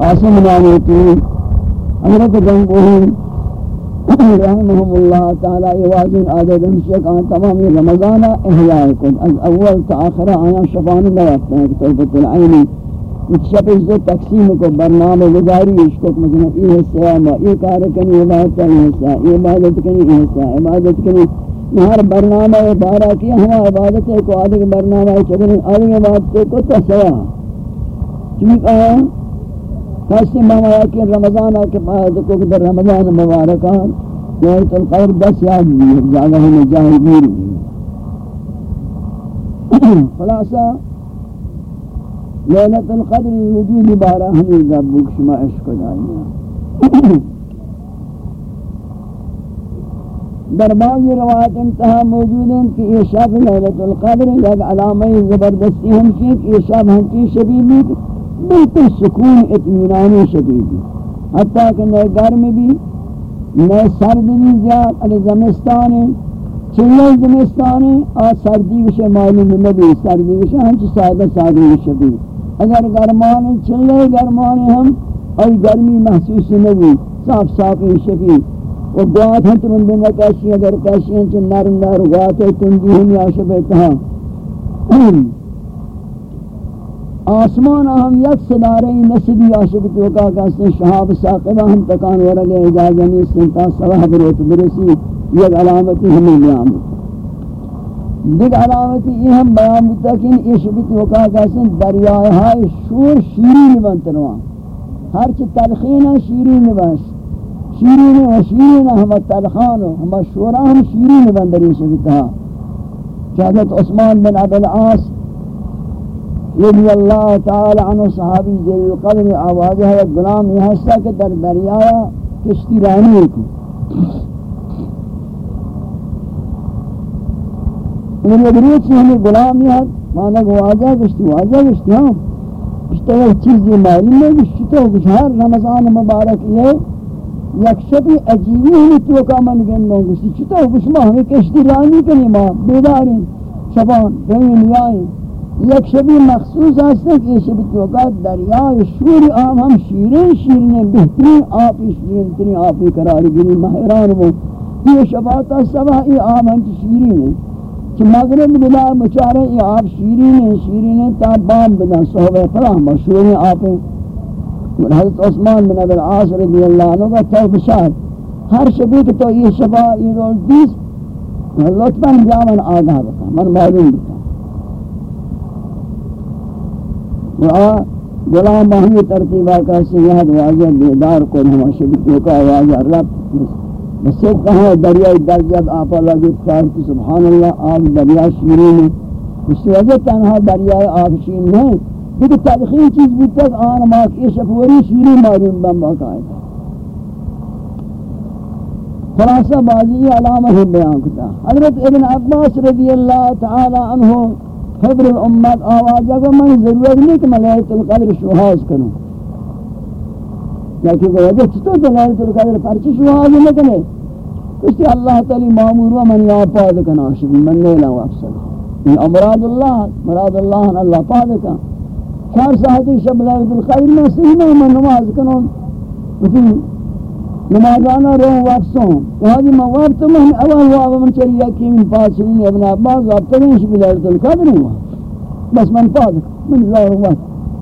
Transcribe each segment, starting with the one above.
قاسم نامی کی حضرت جنگوہم رحمهم اللہ تعالی ایوازین آدھے دمشق آن تمامی رمضان احیاء کن از اول تا آخر آیا شفان لیفتا ہے کہ طلبت العینی کچھ شب اس تقسیم کو برنامہ گزاری اس کو مثلا یہ حصہ ہے، یہ کار کنی عبادت کنی حصہ یہ عبادت کنی، یہ حصہ عبادت کنی۔ ہر برنامہ بارہ کیا ہما عبادت کو آدھے برنامہ ہے آدھے عبادت کو تسیا ٹھیک آیا کسی مانا ہے کہ رمضان کے بعد کو در رمضان مبارکان لیلت القدر دس یاد بھی زیادہ ہمیں جاہی گیری خلاصہ لیلت القدر وجود بارہ ہمیں گبک شما عشق دائیاں در بعضی روایت انتہا موجود ہیں کہ یہ شب لیلت القدر یک علامہ زبردستی ہم کی، کہ یہ شب ہم ہنچی شبیبی بالکل سکون اطمینانی شدیدی حتیٰ کہ نئے گرم بھی، نئے سرد بھی زیاد علی زمستان چلے زمستان آ سردی وشے معلوم نبی سردی وشے ہم سادہ سادہ وشے بھی اگر گرمان چلے گرمان ہم، اور گرمی محسوس نبی صاف صاف شفی و گوات ہم ترندے نہ کاشی اگر کاشی ہیں چن نرم نار گوات ہے تندی ہم یا شبیتہاں آسمان ہم یک صدارے نصبی عاشق توقع کہتے شہاب ساقبہ ہم تکان ورگے اجازہ اجازنی سنتا صلاح بروت برسی، یک علامتی ہمیں بیان دیکھ علامتی یہ ہم بیان بتا کہ یہ شبی توقع کہتے دریائے ہائی شور شیرین بنتنوان ہر چی تلخین شیرین بنس شیرین و شیرین ہم تلخان ہم شورا ہم شیرین بندری شبی تہا حضرت عثمان بن عبد العاص رضی اللہ تعالی عنہ صحابی جلیل قدر آواز ہے غلام یہ ہستا کہ در دریا کشتی رانی کو انہوں نے بریت سے ہمیں غلام یہ مانا کہ واجہ کشتی واجہ کشتی ہاں۔ کشتی ہے چیزی معلوم ہے کشتی تو کچھ ہر رمضان مبارک یہ یک شبی عجیبی ہمیں تو کا من گندوں کشتی چتا کچھ ماں کشتی رانی کنی ماں بیداریں شبان رمین یائیں یک شبی مخصوص ہستے کہ یہ شبی توقعات دریائے شور آم ہم شیرین شیرین بہترین آپی شیرین ترین آپی قرار گری مہران وہ یہ شباتا سبا یہ آم ہم شیرین ہیں کہ مغرب بلا مچارے یہ آپ شیرین ہیں شیرین ہیں تا بام بدا صحبہ فلاح مشہور ہیں آپیں حضرت عثمان بن عبد العاص رضی اللہ عنہ کا تو بشار ہر شبی کہ تو یہ شبا یہ روز دیس، لطفاً بیامن آگاہ بکا من معلوم بکا غلام ہمی ترتیبہ کا سیاحت واضح بیدار کو ہم شبکیوں کا واضح رب بس ایک کہاں دریائی درجت آپا لگت خواہد کہ سبحان اللہ، آپ دریا شیرین ہے اس وجہ تنہا دریائی آپ شیرین نہیں لیکن تلخین چیز بھی تک، آن ماک ماکی شفوری شیرین معلوم بن باقاعدہ۔ خلاصہ بازی علامہ بیان کتا حضرت ابن عباس رضی اللہ تعالی عنہ حبر الامت آوازہ کو من ضرورت نہیں کہ میں القدر شوحاز کروں لیکن وہ وجہ چھتو تو لیلت القدر پرچی شوحاز نہ کرے کچھ اللہ تعالی معمور و من یا پاد کنا شبی من لیلہ و افسد. ان امراد اللہ، مراد اللہ ان اللہ پاد کنا. چار ساعتی شب لیلت القدر میں سہنا من نماز کنوں نمازانا رو واپسوں وہاں جی مواب تو میں اول ہوا من چلیا کی من پاسنی ابن عباس وابتا نہیں شبی لیلت القدر ہوا؟ بس من پاد من اللہ ہوا۔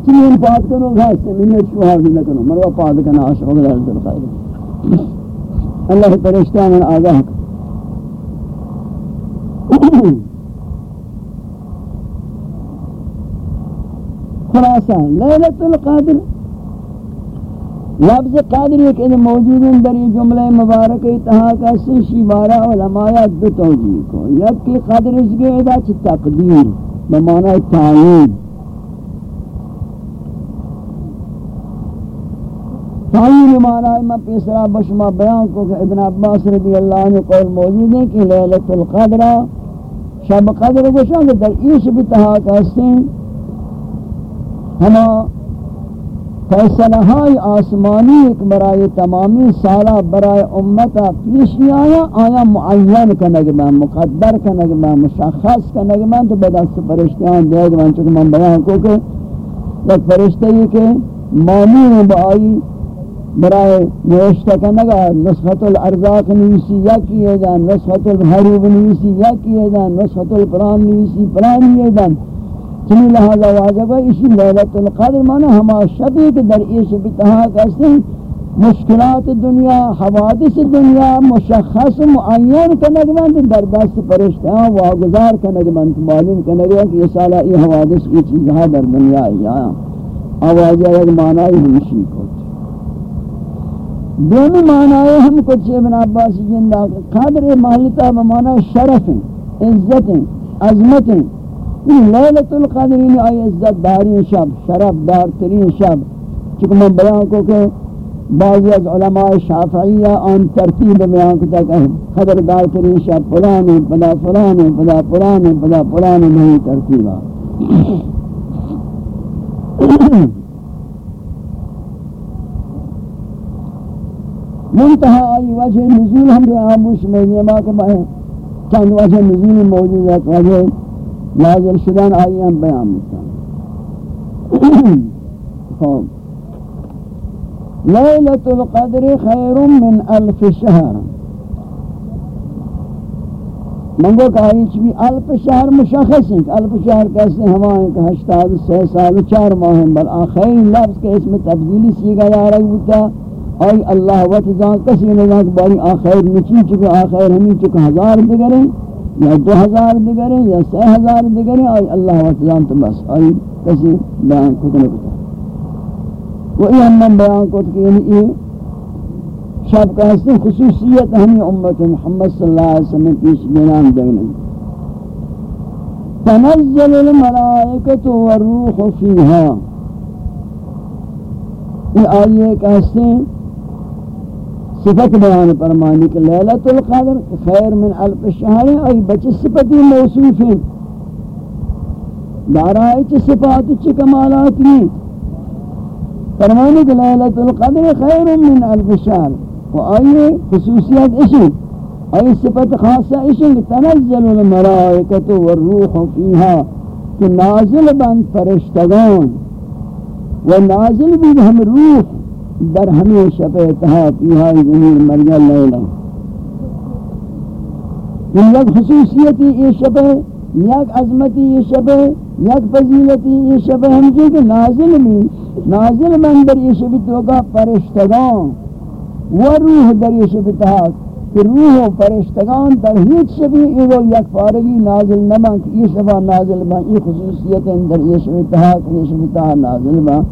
چلی من پاد کنو گھاستے من نیت شوہاز نہ کنو مروا پاد کنا عاشق لیلت القدر اللہ پرشتان آگاہ۔ خلاصہ لیلت القدر۔ لفظ قادر ایک ان موجود ہیں در یہ جملہ مبارک اتحا کا سنشی بارہ علماء دو توجیہ کو۔ یک کی قدر اس کے ادا چھ تقدیر، بمعنی تعین۔ تعین معنی میں پیسرا بشما بیان کو کہ ابن عباس رضی اللہ عنہ قول موجود ہے کہ لیلت القدر، شب قدر کو شاہ در ایش بھی تحا کا سن، ہما فیصلہ ہائی آسمانی ایک برای تمامی سالہ برای امتا پیشی آیا آیا معین کنگ میں، مقدر کنگ میں، مشخص کنگ میں، تو بدست فرشتیان دے گا چونکہ من بیان کو کہ ایک فرشتے یہ کہ مامور بائی برائے نوشتہ کنگا نسخت الارزاق نویسی یا کیے دن نسخت الحروب نویسی یا کیے دن نسخت الپران نویسی پران نیے دن چنی لہذا واجب ہے اسی لیلت القدر مانا ہما شبی کے در ایش بتہا کسی مشکلات دنیا، حوادث دنیا، مشخص، معین کنگمند، در دست پرشتیاں واگزار کنگمند، معلوم کنگمند کہ یہ سالہ یہ حوادث، یہ چیزہاں در دنیا آیا۔ آوازہ ایک معنی ہمشی کو دومی معنی ہم کچھ ابن عباس جندہ، قدر محلتا بمعنی شرف عزت عظمت لیلت القدرین آئی عزت داری شب، شرف دار ترین شب چکہ میں بیان کو کہ بعضی از علماء شافعیہ آن ترتیب بیان کو تک قدر دار ترین شب پلانے پدا پلانے پدا پلانے پدا پلانے نہیں ترتیبہ منتہا آئی وجہ نزول ہم رہے آموش میں یہ ماں کے بائیں چند وجہ نزول موجود ہے، وجہ نازل شدن آئی ہم بیان مستان خوب لیلت القدر خیر من الف شہر منگو کہ آئی چبی الف شہر مشخص ہیں الف شہر کیسے ہمائیں کہ ہشتاد سی سال چار ماہ ہیں بل آخری لفظ کے اس میں تبدیلی سیگا یا رہی ہوتا آئی اللہ وقت زان کسی نظام باری آخر نچی چکے آخر ہمیں چکے ہزار دگریں یا دو ہزار دگریں یا سی ہزار دگریں آئی اللہ وقت زان تو بس، آئی کسی بیان کت نکتا. وہی ہم بیان کت کہ یعنی یہ شب کا حسن خصوصیت ہمیں امت محمد صلی اللہ علیہ وسلم پیش بینان دینے تنزل الملائکت والروح فیہا. یہ آئیے کہتے ہیں صفت بیان فرمانی کہ لیلت القدر خیر من الف شہر ای بچ صفتی موصوف ہیں۔ دارائی چی صفات چی کمالات نہیں فرمانی کہ لیلت القدر خیر من الف شہر۔ و آئی خصوصیت اشی آئی صفت خاصہ اشی تنزل الملائکت والروح فیہا کہ نازل بند فرشتگان۔ و نازل بھی ہم روح در ہمیں شب اتحاد پیہائی زمین مرگا لیلہ ان یک خصوصیتی یہ شب ہے، یک عظمتی یہ شب ہے، یک فضیلتی یہ شب ہے۔ ہم جو کہ نازل میں نازل من در یہ شب توقع پرشتگان و روح در یہ شب اتحاد کہ روح و پرشتگان در ہیچ شبی ایگو یک فارغی نازل نمان یہ شبہ نازل بان یہ خصوصیت در یہ شب اتحاد یہ شب اتحاد نازل بان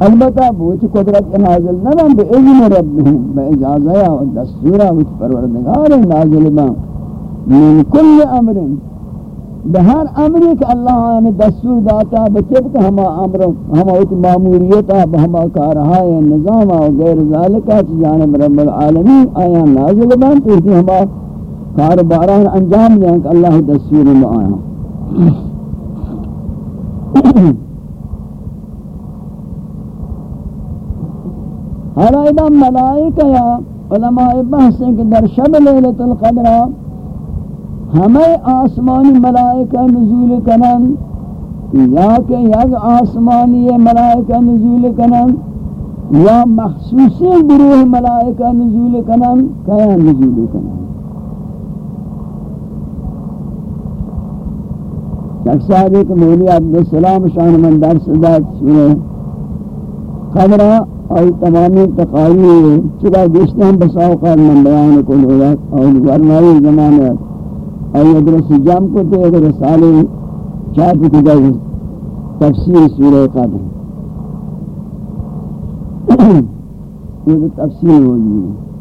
البتہ بوچ قدرت نازل نہ بے اذن ربهم بے اجازہ یا دستور وچ پروردگار نازل با من کل امر بہر امر کہ اللہ نے دستور داتا بطبق ہما امر ہما وچ ماموریت ہما کارہا نظام و غیر ذالک جانب رب العالمین آیا نازل با تو ہما کار باران انجام دیں کہ اللہ دستور میں آیا حالا اذا ملائکہ یا علماء بحث ہیں کہ در شب لیلت القدر ہمیں آسمانی ملائکہ نزول کنن یا کہ یک آسمانی ملائکہ نزول کنن یا مخصوصی گروہ ملائکہ نزول کنن کیا نزول کنن یک صاحب کہ مولی عبدالسلام شان من درس داد سورہ قدرہ آئی تمامی تقاریب چرا گشتے ہیں بس اوقات من بیان کو لوگات اور ورنائی زمانے آئی ادرس جام کو تے اگر رسالے چاپ کی جائے تفسیر سورہ قدر۔ یہ تفسیر ہوگی جی۔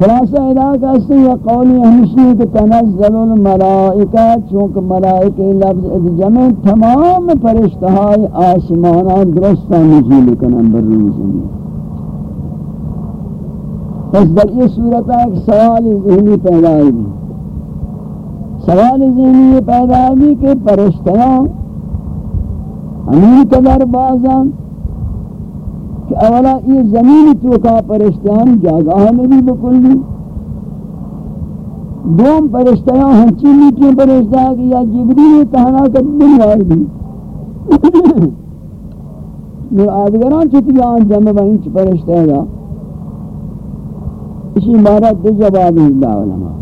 خلاصہ ادا کا اس سے یہ قولی ہمشی کہ تنزل الملائکہ، چونکہ ملائکہ لفظ جمع تمام فرشتہائی آسمانان درستہ نزول کنن بر روز زمین پس در یہ صورت ہے کہ سوال ذہنی پیدا ہوئی۔ سوال ذہنی پیدا ہوئی کہ فرشتہاں ہمیں قدر بازان کہ اولا یہ زمین تو کا پرشتیان جاگاہ نبی بکلی۔ دوم پرشتیان ہنچی میٹی پرشتہ کہ یا جبریل تہنا کا دنیا دی۔ من آدگران چتی آن جمع با انچ پرشتے اسی عبارت دے جوابی اللہ علماء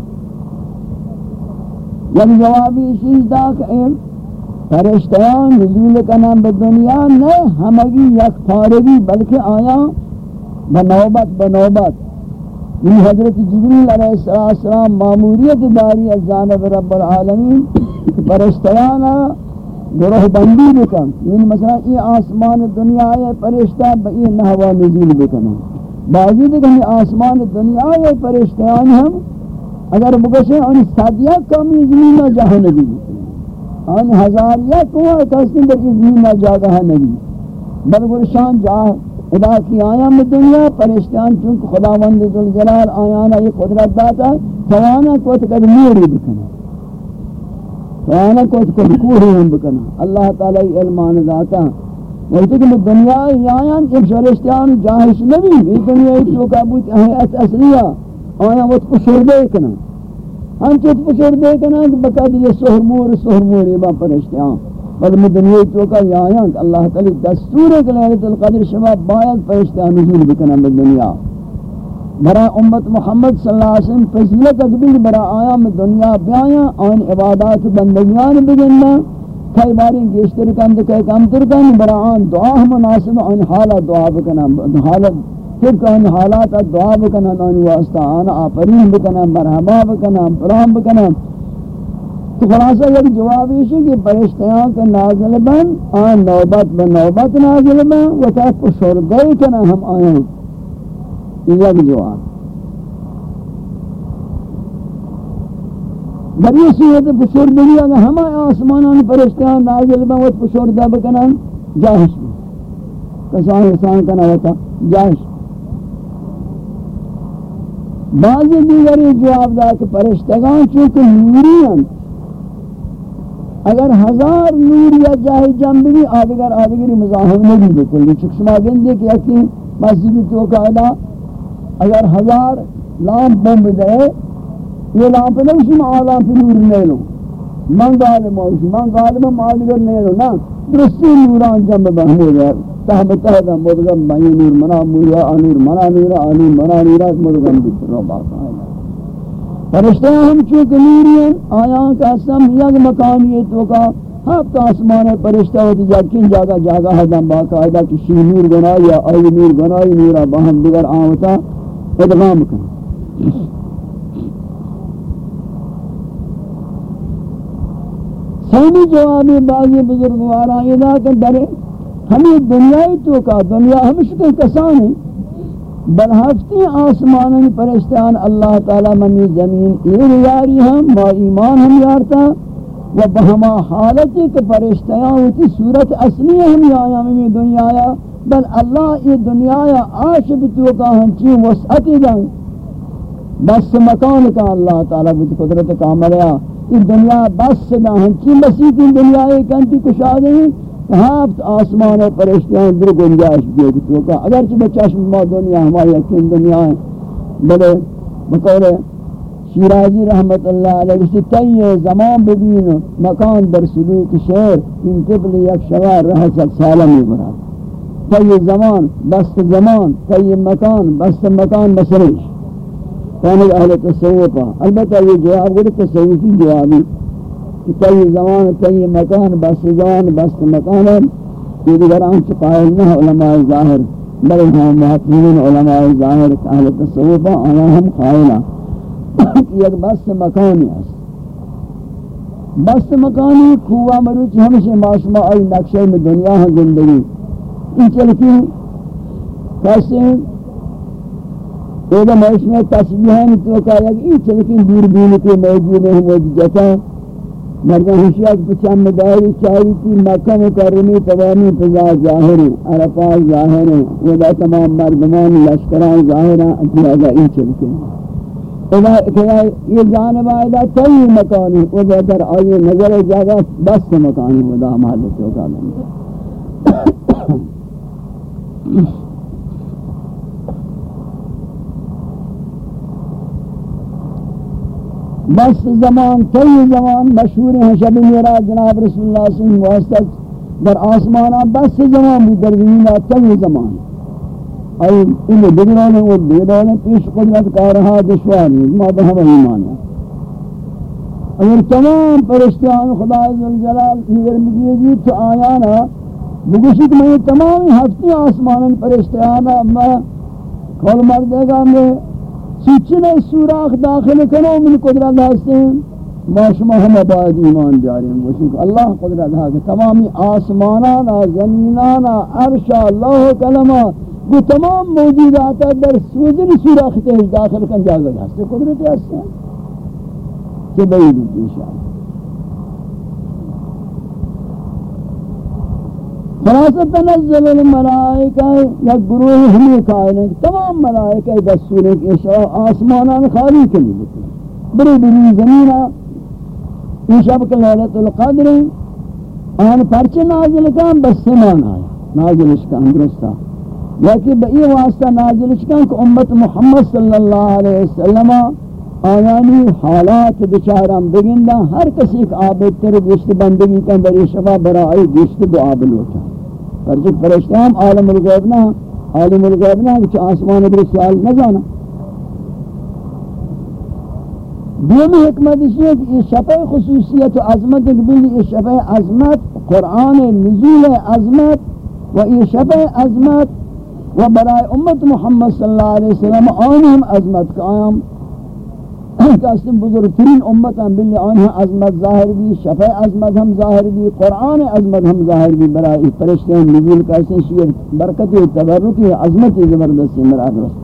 یک یعنی جوابی اسی دا کہ پرشتیان نزول کنن به دنیا، نه همگی یک پارگی بلکہ آیا بنوبت بنوبت این حضرت جبریل علیہ السلام معموریت داری از جانب رب العالمین. پرشتیان گروہ بندی بکن. یعنی مثلا یہ آسمان دنیا ہے پرشتہ بئی نحوہ نزول بکن بعضی دیکھیں آسمان دنیا ہے پرشتیان ہم اگر بکشیں ان صدیہ کمی زمینہ جہاں نبی ان ہزار یا کوئی کسی در زمین نہ جاگہ ہے نبی۔ بلگرشان جا خدا کی آیا میں دنیا پرشتیان چونکہ خداوند ذوالجلال آیانا یہ قدرت داتا توانا کو تکد موری بکنا۔ وانا کو کو کوہی ہم بکنا۔ اللہ تعالی علمان ذاتا وقت کہ دنیا یایان کہ فرشتیان جاہش نبی، یہ دنیا تو کابوت ہے اصلیہ آیا وقت کو شردے کنا۔ ہم چت پشر دے کنا کہ بقا دی سحر مور سحر مور با فرشتیان بل میں دنیا تو کا یایان اللہ تعالی دستور ہے کہ ليلۃ القدر شما باید فرشتیان نزول بکنا دنیا۔ برا امت محمد صلی اللہ علیہ وسلم فضیلت اکبر برا آیا میں دنیا بیایا آن عبادات بندگیان بگننا کئی باری گیشتر کم تو کئی کم تر کن برا آن دعا ہم مناسب، آن حالا دعا بکنا حالا تب آن حالات دعا بکنا آن واسطہ، آن آفرین بکنا مرحبا بکنا پرام بکنا تو خلاصہ یک جواب یہ ہے کہ پرشتیاں کے نازل بن، آن نوبت بنوبت نازل بن و تا پشردے کنا ہم آئیں یک جواب. در یہ صورت پشور بنی اگر ہمیں آسمانان پرشتیان نازل بن وقت پشور دا بکنن جاہش بھی کسان حسان کنا ہوتا جاہش بعضی دیگری جواب دا کہ پرشتگان چونکہ نوری ہیں اگر ہزار نور یا جاہی جنب بھی آدگر آدگری مزاحب نہیں بکلی چکہ شما گندے کہ یکی مسجد تو قائدہ اگر ہزار لامپ بمب دے یہ لامپ نہ اسی میں آلام پہ نور نہیں لو من غالب اسی من غالب مالگر نہیں لو نا درستی نوران جمع بہمو جائے تحب تحب مدغم بہی نور منا موریا آنور منا نورا آنور منا نورا مدغم بکر رو باقا ہے فرشتے ہم چونکہ نوری ہیں آیاں کا سم یک مکانیت وکا ہفت آسمان پرشتہ ہوتی یقین جاگا جاگا ہے دم باقاعدہ کسی نور گنائی یا آئی نور گنائی نورا باہم دیگر آمتا ادغام کریں سینی جوابی بعضی بزرگوارا یہ دا کہ در ہمیں دنیای تو کا دنیا ہمشہ کسان ہیں۔ بل ہفتی آسمانوں پرشتان اللہ تعالی منی زمین این یاری ہم ما ایمان ہم یارتا۔ و بہما حالتی کہ پرشتیاں ہوتی صورت اصلی ہم یایا میں دنیا آیا بل اللہ یہ دنیا آیا آش بتو کا ہنچی وسعتی دن۔ بس مکان کا اللہ تعالی بت قدرت کاملیا یہ دنیا بس نہ ہنچی مسیح کی دنیا ہے کنتی کشادے ہفت آسمان و پرشتیاں در گنجائش بھی بتو کا اگرچہ بچہ شما دنیا ہماری یقین دنیا ہے بلے بقول شیرازی رحمت اللہ علیہ کسی تی زمان ببین مکان در سلوک شہر ان قبل یک شوار رہ سک سالمی براد تی زمان بست زمان تی مکان بست مکان بسرش کانت یعنی اہل تصوفا. البتہ یہ جواب گوڑی تصوفی جوابی کہ تی زمان تی مکان بست زمان بست مکان یہ دیگر آنچ قائل نہ علماء ظاہر بلے ہم محقین علماء ظاہر اہل تصوفا آیا ہم قائلہ۔ یک بست مکانی ہے۔ بست مکانی کھوا مروچ ہمشہ معاشمہ آئی نقشہ میں دنیا ہے زندگی۔ این چلکی کسی ایدہ معیش میں تصویحان تو کہا کہ این چلکی دور بین کے موجود ہیں، موجود جتا مردہ حشیات پچھام مداری چاہی تھی مکہ مکرمی توامی فضا ظاہر ہیں، عرفات ظاہر ہیں، ودا تمام مردمان لشکران ظاہر ہیں اتیاغا این چلکی یہ جانب آئیدہ تی مکانی، ودا در آئی نظر جاگہ بس مکانی، ودا محلت ہوگا۔ بس زمان کئی زمان مشہور ہیں شب میرا جناب رسول اللہ صلی اللہ علیہ وسلم در آسمانا بس زمان بود در زمین تنگ زمان ای این دیگران و دیگران پیش قدرت کارها دشوار نیست ما به همه ایمان ہے۔ اگر تمام پرشتیان خدا عزوجلال نظر مگیجی تو آیانا بگوشی کہ میں تمام ہفتی آسمان پرشتیانا میں کھول مردے گا میں سوچنے سوراخ داخل کرو من قدرت ہستے ہیں ما شما ہم باید ایمان بیاریم. گوشیں کہ اللہ قدرت ہے تمامی آسمانانا، زمینانا، عرشا اللہ کلمہ وہ تمام موجودات در سوزن سوراخ خطیش داخل کن جاگہ ہستے قدرت ہستے ہیں کہ بعید انشاءاللہ خلاصہ تنزل الملائکہ یا گروہ ہمیں کائنے تمام ملائکہ دستور ایک اشعاء آسمانان خالی کنی بکنے بری بری زمینہ این شب کے لیلت القدر آن پرچے نازل کان بس سمان آیا۔ نازلش کان درستا لیکن بئی واسطہ نازلش کان کہ امت محمد صلی اللہ علیہ وسلم آیانی حالات بچارم بگندہ، ہر کسی ایک عابد تر گشت بندگی کن بری شفا برائی گشت دعا بلوٹا پرچے فرشتہم عالم الغیب الغیبنا عالم الغیب الغیبنا کچھ آسمان بری سوال نہ جانا۔ دومی حکمت اس ہے کہ یہ شفع خصوصیت و عظمت ایک اقبیل یہ شفع عظمت قرآن نزول عظمت و یہ شفع عظمت و برای امت محمد صلی اللہ علیہ وسلم آنہم عظمت قائم قسم بزرگترین امت ہم بلی آنہم عظمت ظاہر بھی شفع عظمت ہم ظاہر بھی قرآن عظمت ہم ظاہر بھی برای فرشتے ہم نزول قسم شیر برکتی تبرکی عظمت زبردستی مراد رسول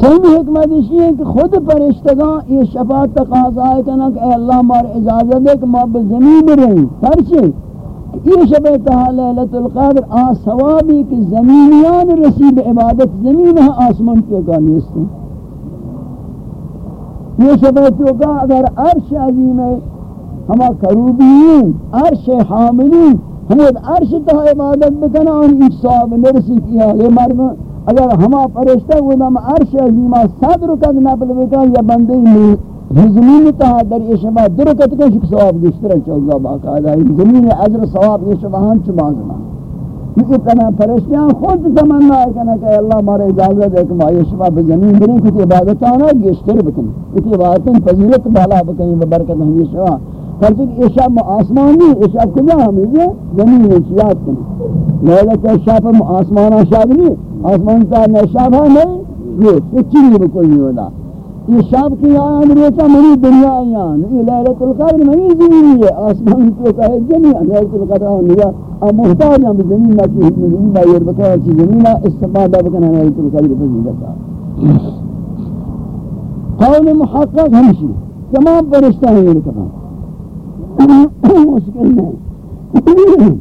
سیمی حکمت اسی ہے کہ خود پرشتگان یہ شفاعت تقاضا ہے کہ اے اللہ مار اجازت دے کہ ما بزمین رہیں پرچے یہ شبہ تہا لیلت القدر آ ثوابی کہ زمینیان رسیب عبادت، زمین ہے آسمان کیوں کا نیستے یہ شبہ تو کا اگر عرش عظیم ہے ہما کروبین عرش حاملین ہمیں عرش تہا عبادت بکنا ان ایک صحاب نرسی کیا یہ مرمہ اگر ہما فرشتہ وہ نام عرش عظیمہ صدر کا نبل بکا یا بندی بندے زمین تہا در یہ شبہ درکت کا شک ثواب گشتر چوزا باقاعدہ زمین عجر ثواب یہ شبہ ہن چھ بازنا یہ اتنا فرشتیاں خود تمنا ہے کہ کہ اللہ مارے اجازت ہے کہ ما یہ شبہ بزمین بنیں، کچھ عبادتانا گشتر بکنی کچھ عبادتیں فضیلت بالا بکنی ببرکت ہم یہ شبہ فرض کہ شب آسمان نہیں یہ شب کجا ہم یہ زمین میں یاد کریں لیلت شب آسمان شب نہیں، آسمان تا نہ شب ہے نہیں۔ یہ کچھ نہیں کوئی نہیں ہوتا یہ شب کی آیان روتا منی دنیا آیان یہ لیلت القدر منی زمین ہے آسمان تو کہے جنی لیلت القدر ہونیا اب محتاج ہم زمین نہ کی زمین نہ یہ بکا چیز زمین استفادہ بکنا لیلت القدر فضیلت قول محقق ہمشی تمام فرشتہ ہیں یہ کہاں مشکل نہیں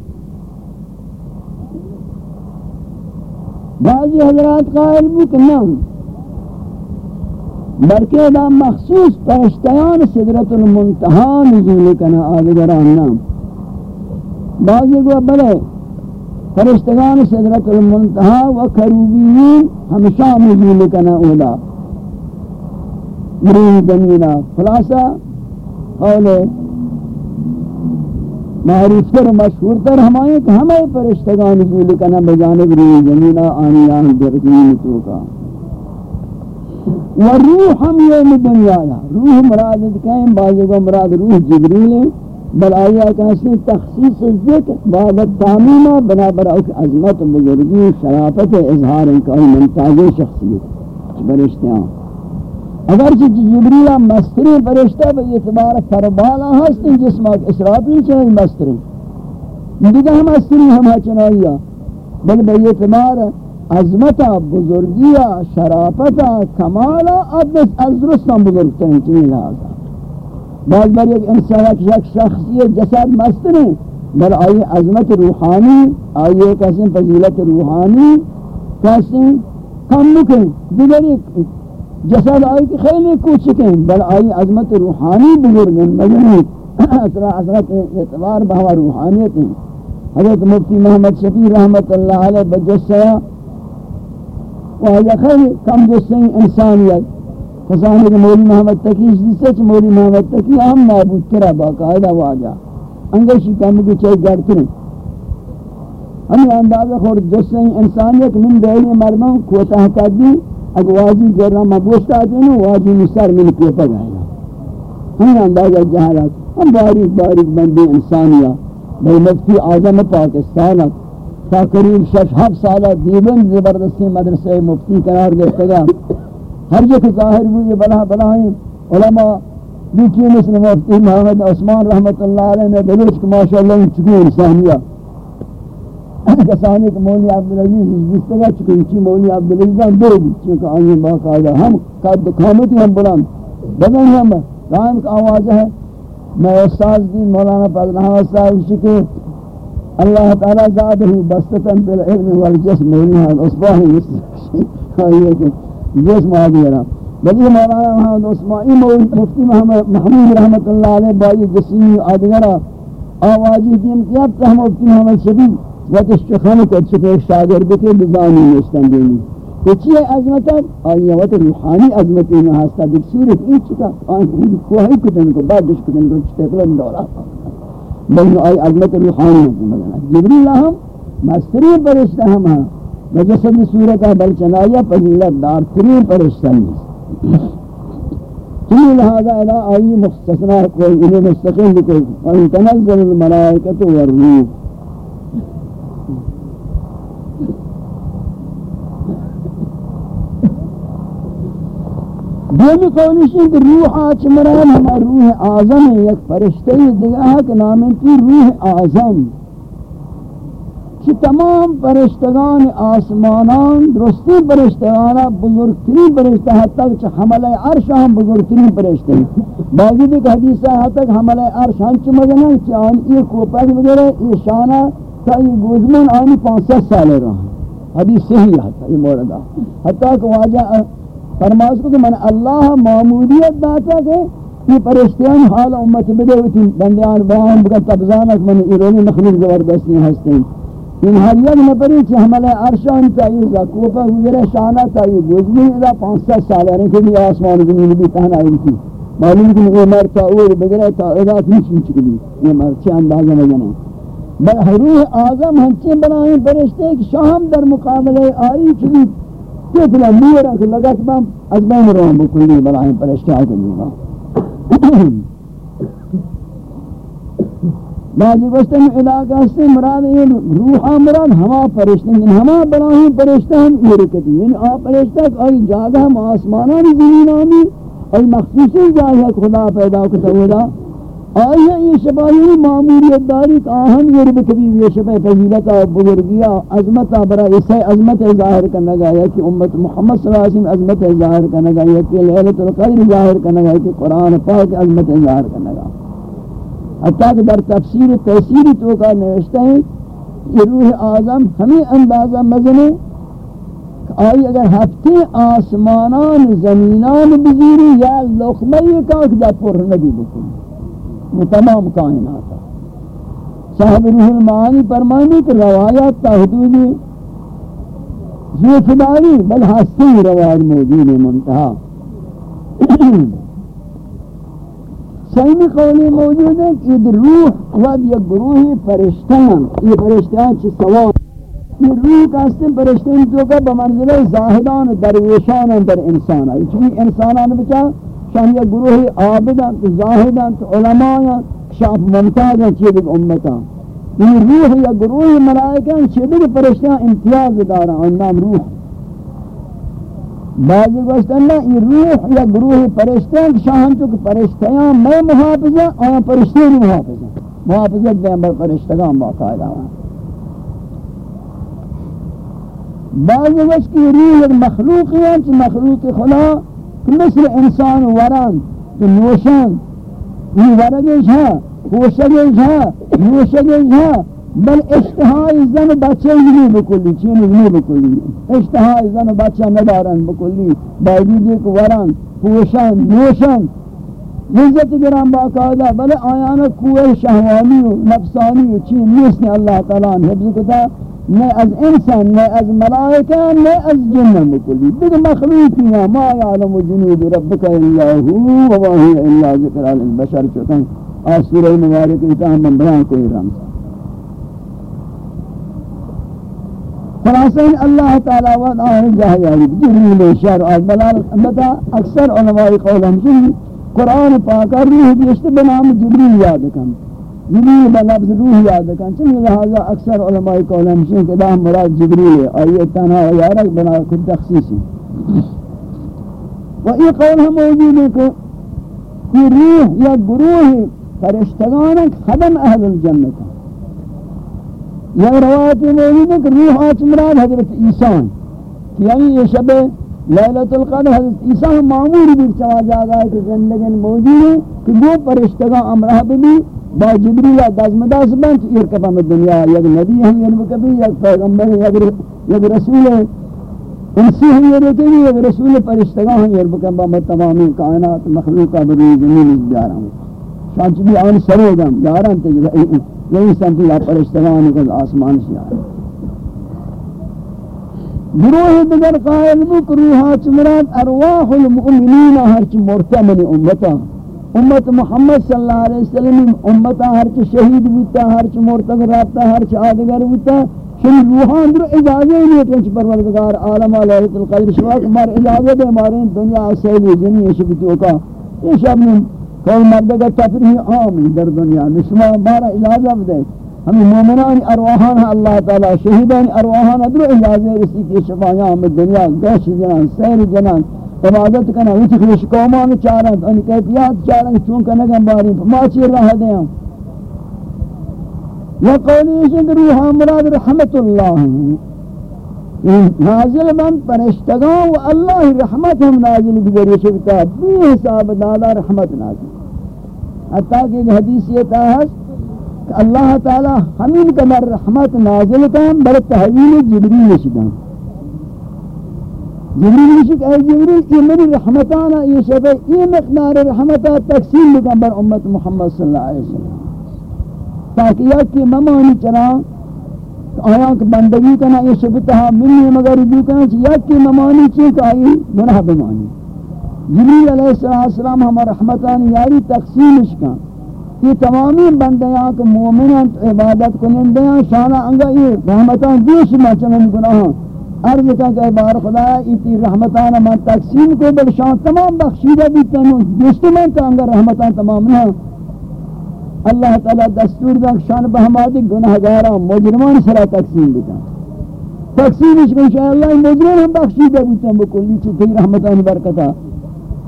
بعضی حضرات قائل نہ بلکہ دا مخصوص پرشتیان صدرت المنتہا نزول کنا آدگران نام. بعضی کو بلے، فرشتگان صدرت المنتہا و کروبیین ہمشہ نزول کنا اولا. مریض دمینا خلاصہ قول معروف تر مشہور تر ہمائیں کہ ہمیں پرشتگان نزول کنا بجانب روی زمینہ آنیان درگین تو کا و روح ہم یوم دنیا روح مراد کہیں بعض کو مراد روح جبریل ہے. بل آیا کہ تخصیص ذکر، بعد تعمیمہ بنابر اوک عظمت بزرگی شرافت اظہار ان کا منتاج شخصیت. برشتیاں اگرچہ جبریلہ مستری فرشتہ بے اعتبار فربالا ہستی جسمہ اسرافیل چاہی مستری. دیگا ہم مستری ہم چنائیا بل بے اعتبار عظمتا بزرگیا شرافتا کمالا ادس از رستان بزرگترین چنین لازا بعض بار ایک انسان یک شخصی جسد مستری بل آئی عظمت روحانی آئی ایک اسم فضیلت روحانی، کسی کم نکن. دیگر ایک جسد آئی کہ خیلی کوچکیں بل آئی عظمت روحانی بزرگن مجنی اثرا اثرت اعتبار بہوا روحانیت. ہیں حضرت مفتی محمد شفی رحمت اللہ علیہ بجسیا و خیلی کم جسیں انسانیت کسانی کہ مولی محمد تقی اس سچ مولی محمد تقی ہم معبود کرا باقاعدہ واجہ انگشی کم کی چاہی گھر کریں۔ ہمیں اندازہ خور جس سے انسانیت من بیلی مردم کوتا حقات دی، اگر واجی گرنا مبوشت آتے ہیں واجی مصر من کوتا گئے ہمیں اندازہ جہالات ہم باریک باریک بندی انسانیہ بھئی مفتی آزم پاکستانت تا قریب شش ہفت سالہ دیبن زبردستی مدرسے مفتی قرار گئے گا ہر جگہ ظاہر ہوئی بلا بلا ہیں علماء دیکھیے مثل مفتی محمد عثمان رحمت اللہ علیہ نے بلوچ کہ ماشاءاللہ چکی انسانیہ کسانی کہ مولی عبدالعزیز جستگا چکی چی مولی عبدالعزیز دو بھی چونکہ آئیے باقاعدہ ہم قد کامتی ہم بلند بدن ہم دائم کا آواز ہے میں استاذ دین مولانا فضل احمد صاحب شکے اللہ تعالی زادہ بستتاً بالعلم والجسم مولی اصباحی مستقشی جسم آدھی رہا بلی مولانا ہاں، محمد عثمانی مفتی محمود رحمت اللہ علیہ بائی جسیمی آدھگرہ آوازی دیم کیا اب مفتی محمد شبید وقت شخانہ کر چکے شاگر بکے بزانی نشتن دینی اچھی عظمت ہے آئی وقت روحانی عظمت ہے ہستا دیکھ صورت ای چکا۔ آئی کوئی کتن کو بعد دش کتن کو چھتے کلن دورا بین آئی عظمت روحانی. ہے جبریل ہم مستری پرشتہ ہم ہاں بجسد صورت ہے بل چنائیہ فضیلت دار تری پرشتہ نہیں تمہیں لہذا الہ آئی مختصنا کوئی انہیں مستقل کوئی. ان تنزل الملائکت والروح. دومی قولش ہے کہ روح آچ مران ہمارا روح آزم ہے ایک فرشتہ دیگا ہے کہ نام انتی روح آزم. کہ تمام فرشتگان آسمانان، درستی فرشتگانا بزرگترین فرشتہ، حتی کہ حمل عرش ہم بزرگترین فرشتہ. ہیں باقی دیکھ حدیثہ حتی کہ حمل عرش ہنچ مدنہ کہ آن یہ کوپک وغیرہ یہ شانہ تا یہ گوزمن آنی پانسد سالے رہا حدیث صحیح ہے حتی یہ موردہ حتی کہ واجہ فرماس کو کہ من اللہ معمولیت داتا کہ یہ پرشتیان حال امت بدے ہوتی بندیان بیان بکا تبزانک من ایرونی مخلوق زبردستی ہستے ہیں ان حالیت نپری چھ حمل عرشان تایی زکوفا وغیرہ شانہ تایی گوزنی ادا پانچ سات سال ہے کہ یہ آسمان زمین بھی تہنا ہوئی تھی معلوم کہ یہ مرتا اور بغیر تا ادا تیچ نہیں چکلی یہ مرچے اندازہ نہ بل روح اعظم ہنچے بنائیں فرشتے کہ شام در مقابلے آئی چلی تفلا نورا کہ لگت بام از بین روم بکلی بلاہیں پرشتہ کنی بعضی گوشتے ہیں علاقہ سے مراد یہ یعنی روحا مراد ہما پرشتہ ہیں ہما بلاہیں پرشتہ ہم یہ رکھتی یعنی آپ پرشتہ کہ آئی جاگہ ہم آسمانانی زمین آمی اور مخصوصی جاگہ خدا پیدا کتا ہوا۔ آیا یہ شباہی معمولیت داری کہ آہم یہ رب کبھی یہ شبہ فضیلت بزرگیا عظمت برا اسے عظمت ظاہر کرنا گیا کہ امت محمد صلی اللہ علیہ وسلم عظمت ظاہر کرنا گیا کہ لیلت القدر ظاہر کرنا گیا کہ قرآن پاک عظمت ظاہر کرنا گیا حتیٰ کہ در تفسیر تحصیری تو کا نوشتہ ہے یہ روح آزم ہمیں اندازہ مزنے آئی اگر ہفتے آسمانان زمینان بزیری یا لقمہ کا اکدہ پر نبی بکنی وہ تمام کائنات صاحب روح المعانی فرمانی کہ روایات تحدودی زوفداری بل ہستی روایت موجود منتہا۔ سیمی قولی موجود ہے کہ روح ود یک گروہی فرشتان، یہ فرشتان چی سوان یہ روح کہستے فرشتان جو کہ بمنزلہ زاہدان درویشان در انسان ہے۔ چونکہ انسانان بچا شان یا گروہ عابدان تو زاہدان تو علماء شاف ممتازاں چیدک امتاں یہ روح یا گروہ ملائکہ چیدک پرشتیاں امتیاز دارا ان نام روح. بعضی گوشت اللہ یہ روح یا گروہ پرشتیاں شاہن چکہ پرشتیاں میں محافظہ آیا پرشتی بھی محافظہ محافظت دیں بر پرشتگان باقاعدہ بعضی گوشت کی روح ایک مخلوقی ہیں چی مخلوق خدا مثل انسان وران کہ نوشن یہ ورگش ہے خوشگش ہے نوشگش ہے بل اشتہائی زن بچے نہیں بکلی. چین نہیں بکلی؟ اشتہائی زن بچہ ندارن بکلی. باقی دیکھ وران خوشن نوشن عزت گرام باقاعدہ بلے آیانا کوئے شہوانی و نفسانی و چین نیسن اللہ تعالیٰ حفظ کتا. نہ از انسان نہ از ملائکہ نہ از جن بکلی دیکھ مخلوقی ہیں ما یعلم جنود ربک الا ہو وما ہی الا ذکر علی البشر. چکن آسورہ مبارک اتحام من بیان کوئی رمز. خلاصہ اللہ تعالی وعد آہن جاہ یاری جبریل شہر آج بلال بتا اکثر علماء قول ہمشن قرآن پاکر روح بیشت بنام جبریل یاد کم جبریل بلفظ روح یاد کن چنین لہذا اکثر علماء قول ہمشن کہ دا مراد جبریل ہے اور یہ تنہا یارک بنا کل تخصیصی. و یہ قول ہم موجود ہے کہ یہ روح یا گروہ فرشتگان خدم اہل الجنت یا روایت موجود ہے کہ روح آچ مراد حضرت عیسیٰ یعنی یہ شب لیلت القدر حضرت عیسیٰ معمول بھی چوا جاگا ہے کہ زندگی موجود ہے کہ وہ فرشتگان امرہ بھی با جبریل دازم داز بنت ارکبا میں دنیا؟ یک نبی ہم یہ کبھی یک پیغمبر، یک رسول. انسی ہم یہ رکھیں یک رسول فرشتگان ہم یہ بکن با تمامی کائنات مخلوقہ بروی زمین اس بیارا ہوں شانچ بھی آن سرے گم یاران تجھے یہی سنتی یا فرشتگان کو آسمان سے آرہا گروہ دیگر قائل بک روحا چمرات ارواح المؤمنین ہرچ مرتمن امتا. امت محمد صلی اللہ علیہ وسلم، امت ہر چ شہید بوتا ہر چ مرتد رابطہ، ہر چ آدگر بوتا شن روحان در اجازہ نہیں تو چ پروردگار عالم ليلۃ القدر شوا مار اجازہ دے مارے دنیا سیل جنی شبتو کا یہ شب میں کوئی مرد کا تفریح عام در دنیا نشما مارا اجازہ دے ہم مومنان ارواحان، اللہ تعالی شہیدان ارواحان در اجازہ رسی کی شفاعاں میں دنیا، گوش جنان، سیر جنان عبادت کنا وچ خوش قومان چارن ان کیفیات چارن چون کنا گمباری ما چی راہ دیں یا قولی شد روح مراد رحمت اللہ نازل من پرشتگان و اللہ رحمت ہم نازل بگری شکتا بی حساب دادا رحمت نازل. حتیٰ کہ ایک حدیث یہ ہے کہ اللہ تعالی ہمین کمر رحمت نازل کن بر تحویل جبریل شدن جبریل نشک اے جبریل یہ میری رحمتانا یہ شفے یہ مقدار رحمتا تقسیم بکن بر امت محمد صلی اللہ علیہ وسلم تاکہ یک کی ممانی چرا آیا کہ بندگی کنا یہ شبتہا منی مگر جو کنا یک کی ممانی چیئے کہ آئی گناہ بمانی جبریل علیہ السلام ہم رحمتان یاری تقسیم اشکا یہ تمامی بندیاں کہ مومنان عبادت کنندیاں شانہ انگا یہ رحمتان دیش مچنن گناہاں عرض کا کہ بار خدا اتی رحمتان من تقسیم کو بل شان تمام بخشیدہ بھی تنو من تو انگر رحمتان تمام نہ اللہ تعالی دستور دا شان بہمادی گناہگارا مجرمان سرا تقسیم بتا تقسیم اس میں شاہ اللہ مجرم ہم بخشیدہ بھی تن بکلی چی رحمتان برکتا.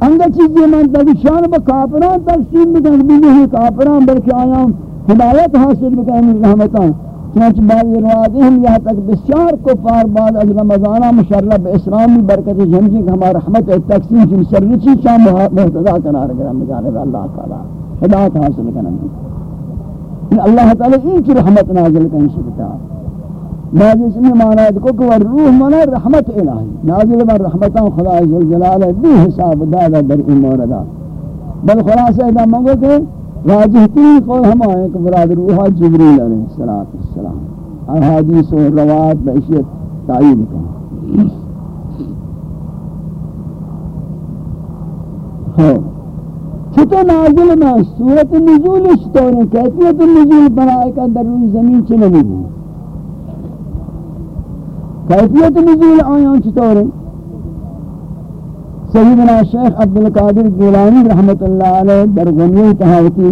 انگا چیزی من تک شان با کافران تقسیم بتا بھی کافران بلکہ آیا ہدایت حاصل بکا رحمتان. چنانچہ بعض روایتیں ہم یہاں تک بسیار کفار بعد از رمضانہ مشرب اسلامی برکت جمجی کہ ہمارا رحمت تقسیم کی مشرچی شام محتضا قرار گرم جانب اللہ تعالی۔ ہدایت حاصل کرنا اللہ تعالی ان کی رحمت نازل کرنے شکتا بعض اس میں معنی ہے کہ وہ روح منا رحمت الہی۔ نازل بر رحمتان خدا عزوجلال بے حساب دادا در این موردہ بل خلاصہ ادا منگو کہ واجہ تین قول ہم آئے کہ براد روحا جبریل علیہ السلام احادیث و روایت بحشیت تعیین کرنا ہاں۔ چھتو نازل میں صورت نزول اشتور ہیں کیفیت نزول بنائے کا در روی زمین چلے نہیں کیفیت نزول آیاں چھتور ہیں۔ سیدنا شیخ عبدالقادر گیلانی رحمت اللہ علیہ در غنیہ تحاوتی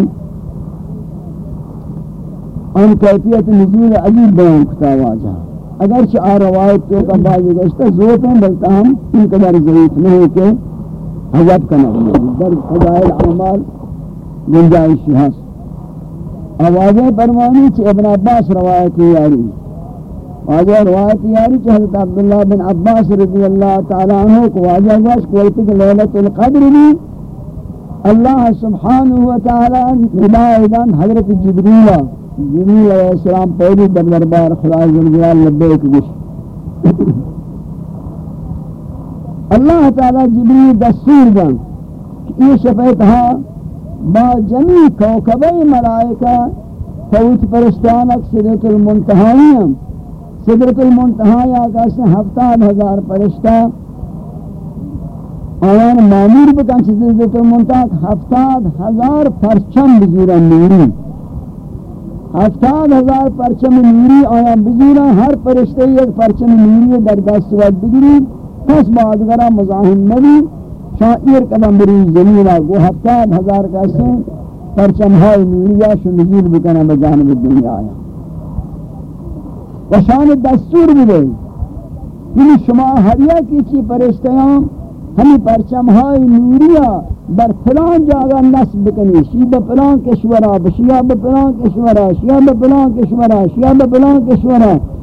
ان کیفیت نزول عجیب بیان کتا واجہ۔ اگرچہ آ روایت تو کا بازی گشتا زوت ہیں بلتا ہم، ان قدر ضعیف نہیں کہ حجب کا نظر در فضائل عمال گنجائش ہس ہاں۔ آوازیں پرمانی چھ ابن عباس روایت یاری۔ واجہ روایت یاری کہ حضرت عبداللہ بن عباس رضی اللہ تعالی عنہ کو واجہ گوش کوئی کہ لیلت القدر بھی اللہ سبحانہ وتعالی ہدایتان حضرت جبریل جبریل علیہ السلام پہلی در دربار خدا جلال لبیک گوش اللہ تعالی جبریل دستور دن یہ شفیت ہاں با جمی کوکبی ملائکہ فوت پرستانک صدت المنتحائیم صدرت المنتہا یا کسی ہفتاد ہزار پرشتہ آیان معمور بکن چیز صدرت المنتہا ہفتاد ہزار پرچم بزورا نوری۔ ہفتاد ہزار پرچم نوری آیان بزورا ہر پرشتہ ایک پرچم نوری در دست وقت بگیری۔ پس بعدگرہ مزاہم نبی شاعر قدم بری زمینہ گو ہفتاد ہزار کسی پرچم ہائی نوریہ شو نزول بکنہ بجانب دنیا آیا وشان دستور ملے یعنی شما ہریا کی چی پرشتیاں ہمیں پرچمہائی نوریا بر فلان جاگا نصب بکنی، شی بپلان کشورا بشیا بپلان کشورا شیا بپلان کشورا شیا بپلان کشورا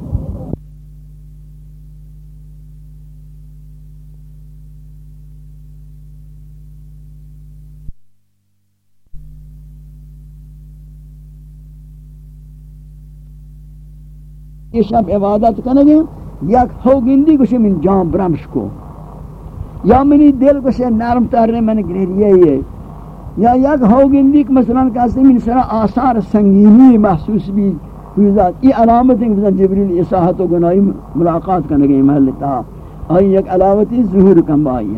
یہ شب عبادت کنگے، یک ہو گندی کچھ من جام برمش کو یا منی دل کچھ نرم تارنے من گریریے یہ۔ یا یک ہو گندی کہ مثلا کہتے ہیں من سرا آثار سنگینی محسوس بھی کوئی ذات یہ علامت ہے کہ جبریل اصاحت و گناہی ملاقات کنگے محل تا۔ آئی یک علامتی ظہور کم بائی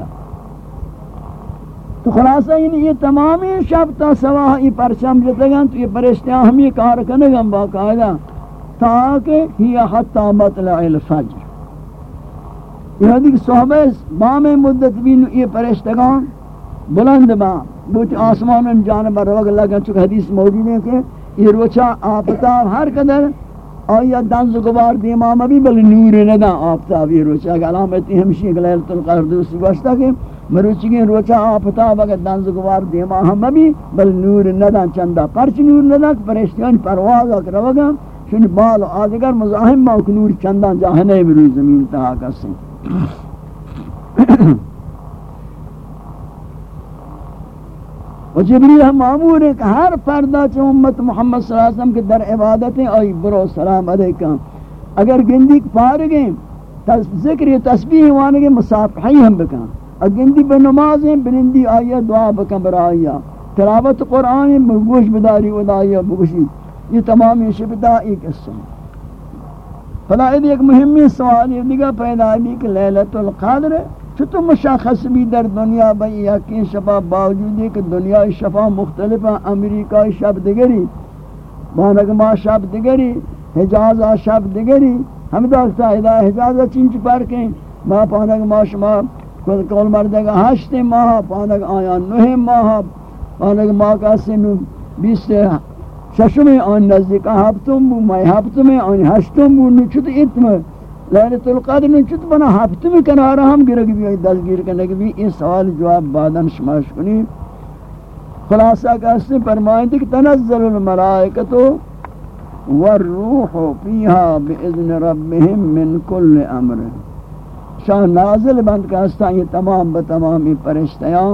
تو خلاصہ یعنی یہ تمامی شب تا سواہ یہ پرچم جتے گا تو یہ پرشتیاں ہم یہ کار کنگا باقاعدہ۔ تاکہ ہی حتی مطلع الفجر. یعنی یہ حدیث صحبہ بام مدت بھی یہ پرشتگان، بلند با بوچ آسمان جانب روگ لگا چکہ حدیث موجود ہے کہ یہ روچا آفتاب ہر قدر آیا دنز گوار دیمام بھی بل نور ندا آفتاب یہ روچا کہ علامتی ہمشی کہ لیلت القدر دوسری گوشتا کہ مروچی کہ روچا آفتاب اگر دنز گوار دیمام بھی بل نور ندا، چندہ پرچ نور ندا پرشتگان پرواز اگر روگا چون بال آدگر مزاحم ما کنور چندان جاہنے بروی زمین تہا کسی و جبریل ہم معمور ہے کہ ہر پردہ چھ امت محمد صلی اللہ علیہ وسلم کے در عبادتیں آئی برو سلام علیکم اگر گندی پارگیں ذکر یہ تسبیح وانگیں مصافحی ہم بکن اگر گندی بنمازیں بلندی آئیہ دعا بکن برائیہ تلاوت قرآن بگوش بداری ودائیہ بگوشید یہ تمام شبتا ایک قصہ فلا ایک مہمی سوال یہ دیگا پیدا بھی کہ لیلت القدر چھتو مشخص بھی در دنیا بھئی یقین شفا باوجود ہے کہ دنیا شفا مختلف ہیں، امریکہ شب دگری مانگما شب دگری حجاز شب دگری ہم داکتا ہے حجاز چنچ پر کہیں۔ ما پانگما شما کول مردگا ہشت ماہ پانگ آیا نوہ ماہ پانگما کا سنو بیس ششم آن نزدیک هفتم بو، مای هفتم آن هشتم بو نچت اتم لیلت القدر نچت بنا هفتم کنار هم گرگ بھی دستگیر کرنے بھی این سوال جواب بعدن شماش کنی. خلاصہ کہتے فرمائیں کہ تنزل الملائکت والروح فیہا باذن ربهم من کل امر. شاہ نازل بند کہتا یہ تمام بتمامی پرشتیاں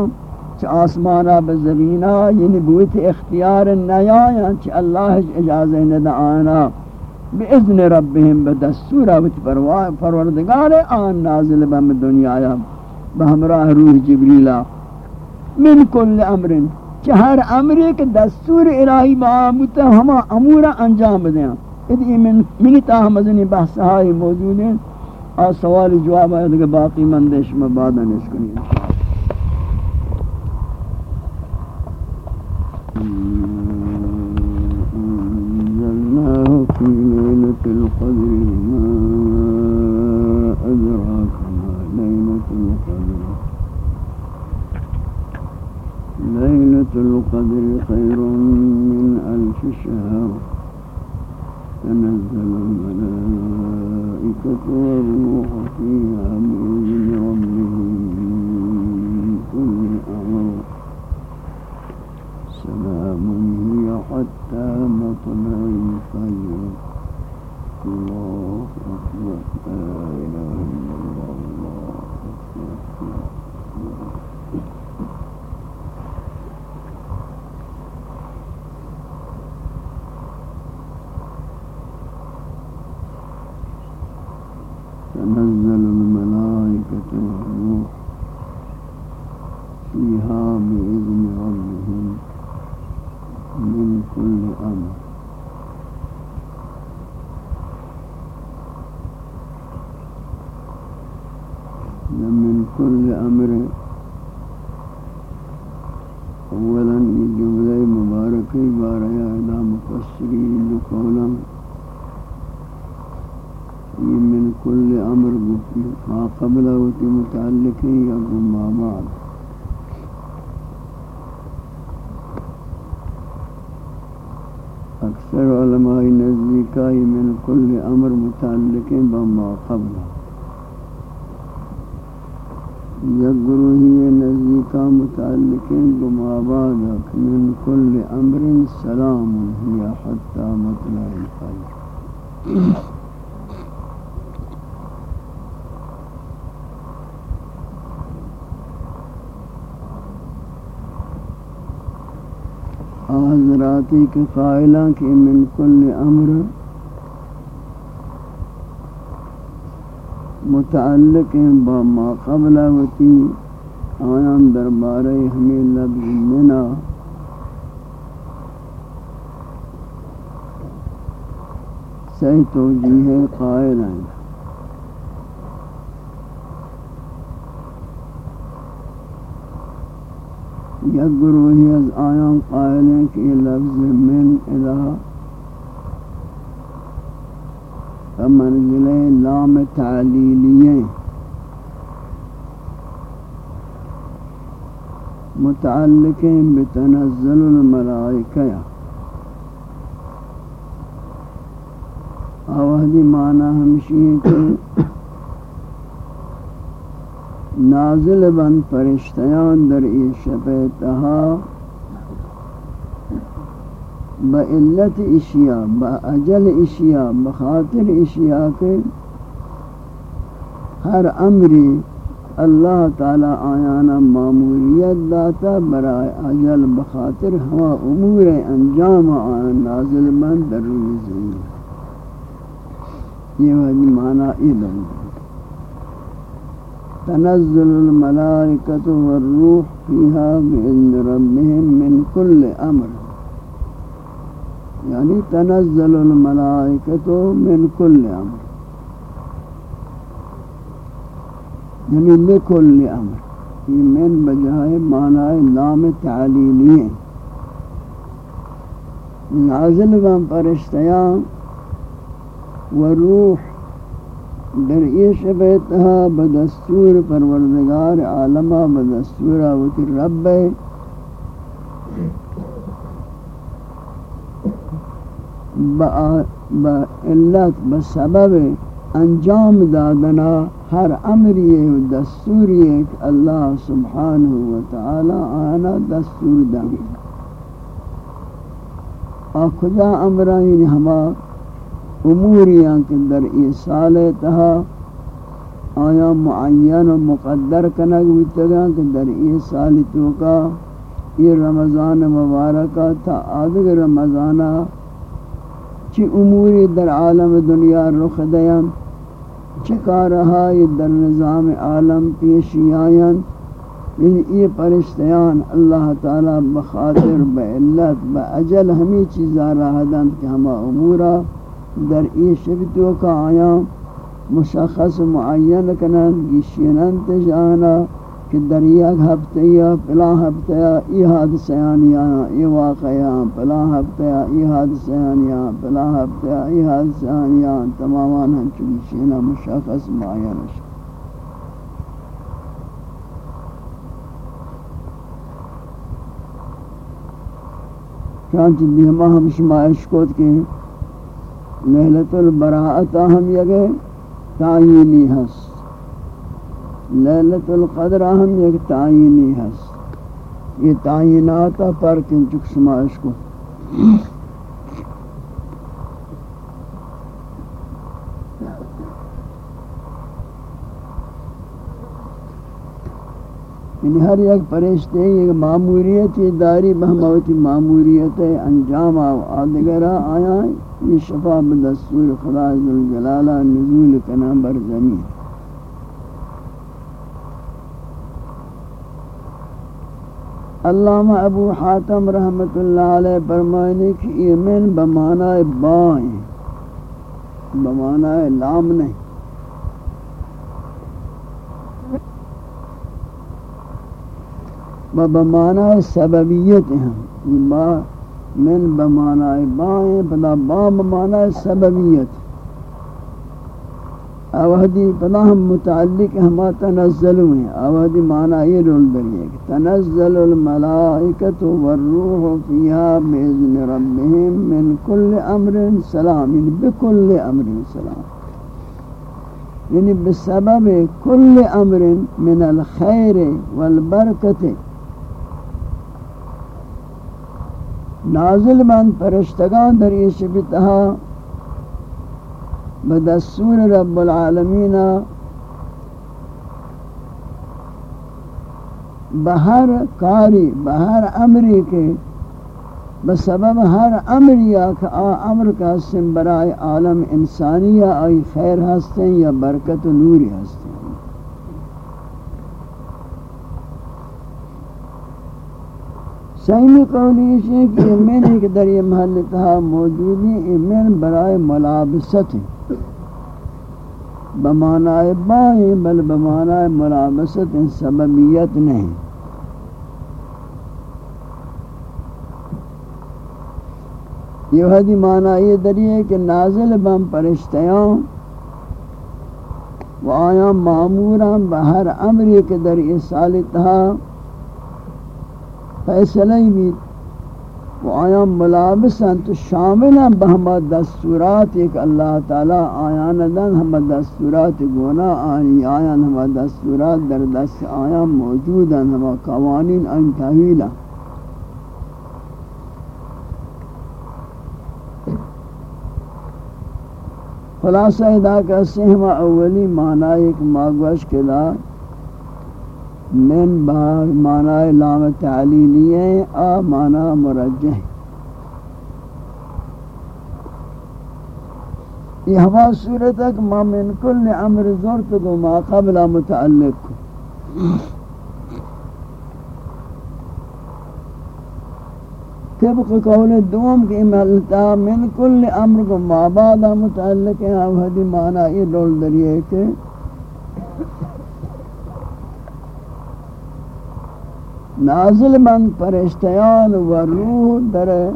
چ آسمانا بزمینہ یعنی بوت اختیار نیا نیایا چ اللہ اجازہ ندا آنا باذن ربهم بدستور وت پروردگار آن نازل بم دنیا یا بہمراہ روح جبریل من کل امر چہر امر کے دستور الہی معامت ہما امور انجام دیں ادی من من تاہمزنی بحث ہائی موجود ہیں آ سوال جواب ہے کہ باقی مندش میں بعد نش کنی. أنزلناه ليلة القدر ما أدراك ما ليلة القدر. ليلة القدر خير من ألف شهر. تنزل الملائكة والروح فيها بإذن ربهم من كل أمر. سلام هي حتى مطلع الفجر. الله أكبر لا إله إلا الله الله أكبر الملائكة فيها بإذن ربهم من كل أمر. أمر اولا یہ جملہ مبارکی بارہ ادا مفسرین قولا. یہ من کل أمر ما قبل وتی متعلق یا ما بعد. اکثر علماء نزدیکائی من کل أمر متعلق بما قبل. یک گروہی نزدیکا متعلقین بما بعد من کل امر سلام یا حتی مطلع الفجر. حضراتی کے قائلہ کی من کل امر متعلق ہیں، با ما قبل وتی آیان دربارے ہمیں لفظ منا صحیح توجیہ قائل ہیں۔ یک گروہی از آیان قائل ہیں کہ لفظ من الہ منزل لام تعلیلیے متعلق بتنزل الملائکہ۔ اوہدی معنی ہمشی ہے کہ نازل بن پرشتیان در ای شپیتہا با علت اشیاء، با اجل اشیاء بخاطر اشیاء کے ہر امری اللہ تعالی آیانا معمولیت داتا برای اجل بخاطر ہوا امور انجام آن نازل من در روی زمین یہ وحدی معنی ای بند تنزل الملائکة والروح فيها بإذن ربهم من كل أمر یعنی تنزل الملائکت من کل امر. یعنی لکل امر. یہ من بجائے معنی لام تعلیلی ہے. نازل بن پرشتیاں و روح در یہ شبیتها بدستور پروردگار عالمہ بدستور آوتی رب ہے. با علت بسبب انجام دادنا ہر امری و دستوری کہ اللہ سبحانہ و تعالی آنا دستور دیں اور خدا ہما اموریاں کہ در ایسال تہا۔ آیا معین و مقدر کنگ بیتگا کہ در ایسال توکا۔ یہ رمضان مبارکہ تا آدھگ رمضانہ چی اموری در عالم دنیا رخ دیان، چی کارہائی در نظام عالم پیشی آیان ان یہ یعنی پرشتیان اللہ تعالی بخاطر بعلت بعجل ہمیں چیزا رہا دن کہ ہما امورا در ای شبتو کا آیا مشخص معین کنن، گیشینن تجانا کہ دریا ہفتے یا پلا ہفتے یا ای حادثیان یا ای واقعیان پلا ہفتے یا ای حادثیان یا پلا ہفتے یا ای حادثیان یا تمامان ہم چلی شینا مشاخص معین شد چانچہ دیما ہم شمائش کوت کے محلت البراعتا ہم یگے تعیینی ہست۔ لیلت القدر اہم ایک تعینی ہے یہ تعینات پر کنچک سمائش کو۔ یعنی ہر ایک پرشتے ایک معمولیت داری بہموتی معمولیت انجام آدگرہ آیا۔ یہ شفا بدستور خدا عزالجلالہ نزول کنا بر زمین۔ علامہ ابو حاتم رحمت اللہ علیہ فرمانے کہ یہ من بمعنی بائیں بمعنی لام نہیں۔ و بمعنی سببیت ہیں۔ با من بمعنی بائیں پدا با بمعنی سببیت۔ اوہدی پدا ہم متعلق ہما تنزلو ہیں۔ اوہدی معنی یہ رول دریئے کہ تنزل الملائکت والروح فیہا بیزن ربهم من کل امر سلام یعنی بکل امر سلام۔ یعنی بسبب کل امر من الخیر والبرکت۔ نازل من، پرشتگان در یہ شبتہا بدستور رب العالمین بہر کاری، بہر امری کے بسبب ہر امر یا کہ آ امر کا سم برائے عالم انسانیہ آئی خیر ہستے یا برکت و نوری ہستے سیمی قولی ہے کہ من ایک در یہ محل تہا موجودی من برائے ملابست بمعنی بائیں بل بمعنی ملابست سببیت نہیں۔ یہ حدی معنی یہ دریئے کہ نازل بم پرشتیاں و آیا معموراں بہر امری کے در اسال تہا فیصلہ بھی و آیا ملابساں تو شاملاں بہما دستورات، ایک اللہ تعالی آیان دن ہم دستورات گونا آنی، آیان ہم دستورات در دست آیان موجودا ہم قوانین ان تحویلہ خلاصہ ادا کا سہمہ اولی معنی ایک ماغوش کے دا من باغ معنی لام تعلیلی ہے، آ معنی مرجح یہ ہوا صورت ما من کل عمر زورت کو ما قبل متعلق۔ کو طبق قول دوم کی محلتا من کل امر کو مابادا متعلق ہے اب حدی معنی یہ دول دریئے کہ نازل من پرشتیان و روح در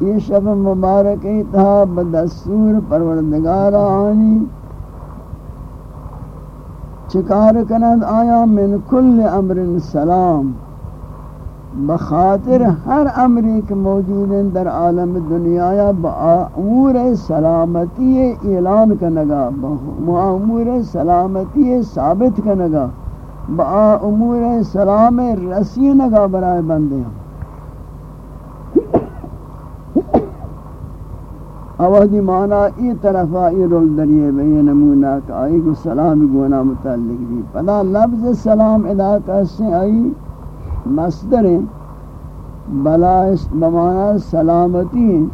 یہ شب مبارک تھا، بدستور پروردگار آنی۔ چکار کنند آیا من کل امر سلام۔ بخاطر ہر امری کے موجود ہیں در عالم دنیا یا امور سلامتی اعلان کنگا، با امور سلامتی ثابت کنگا۔ با امور سلام رسی نگا برائے بندے ہیں اوہدی معنی ای طرفا ای رول دریئے بئی نمونہ کہ آئی کو سلام گونا متعلق دی۔ پدا لفظ سلام ادا کہتے آئی مصدر بلا اس بمانا سلامتی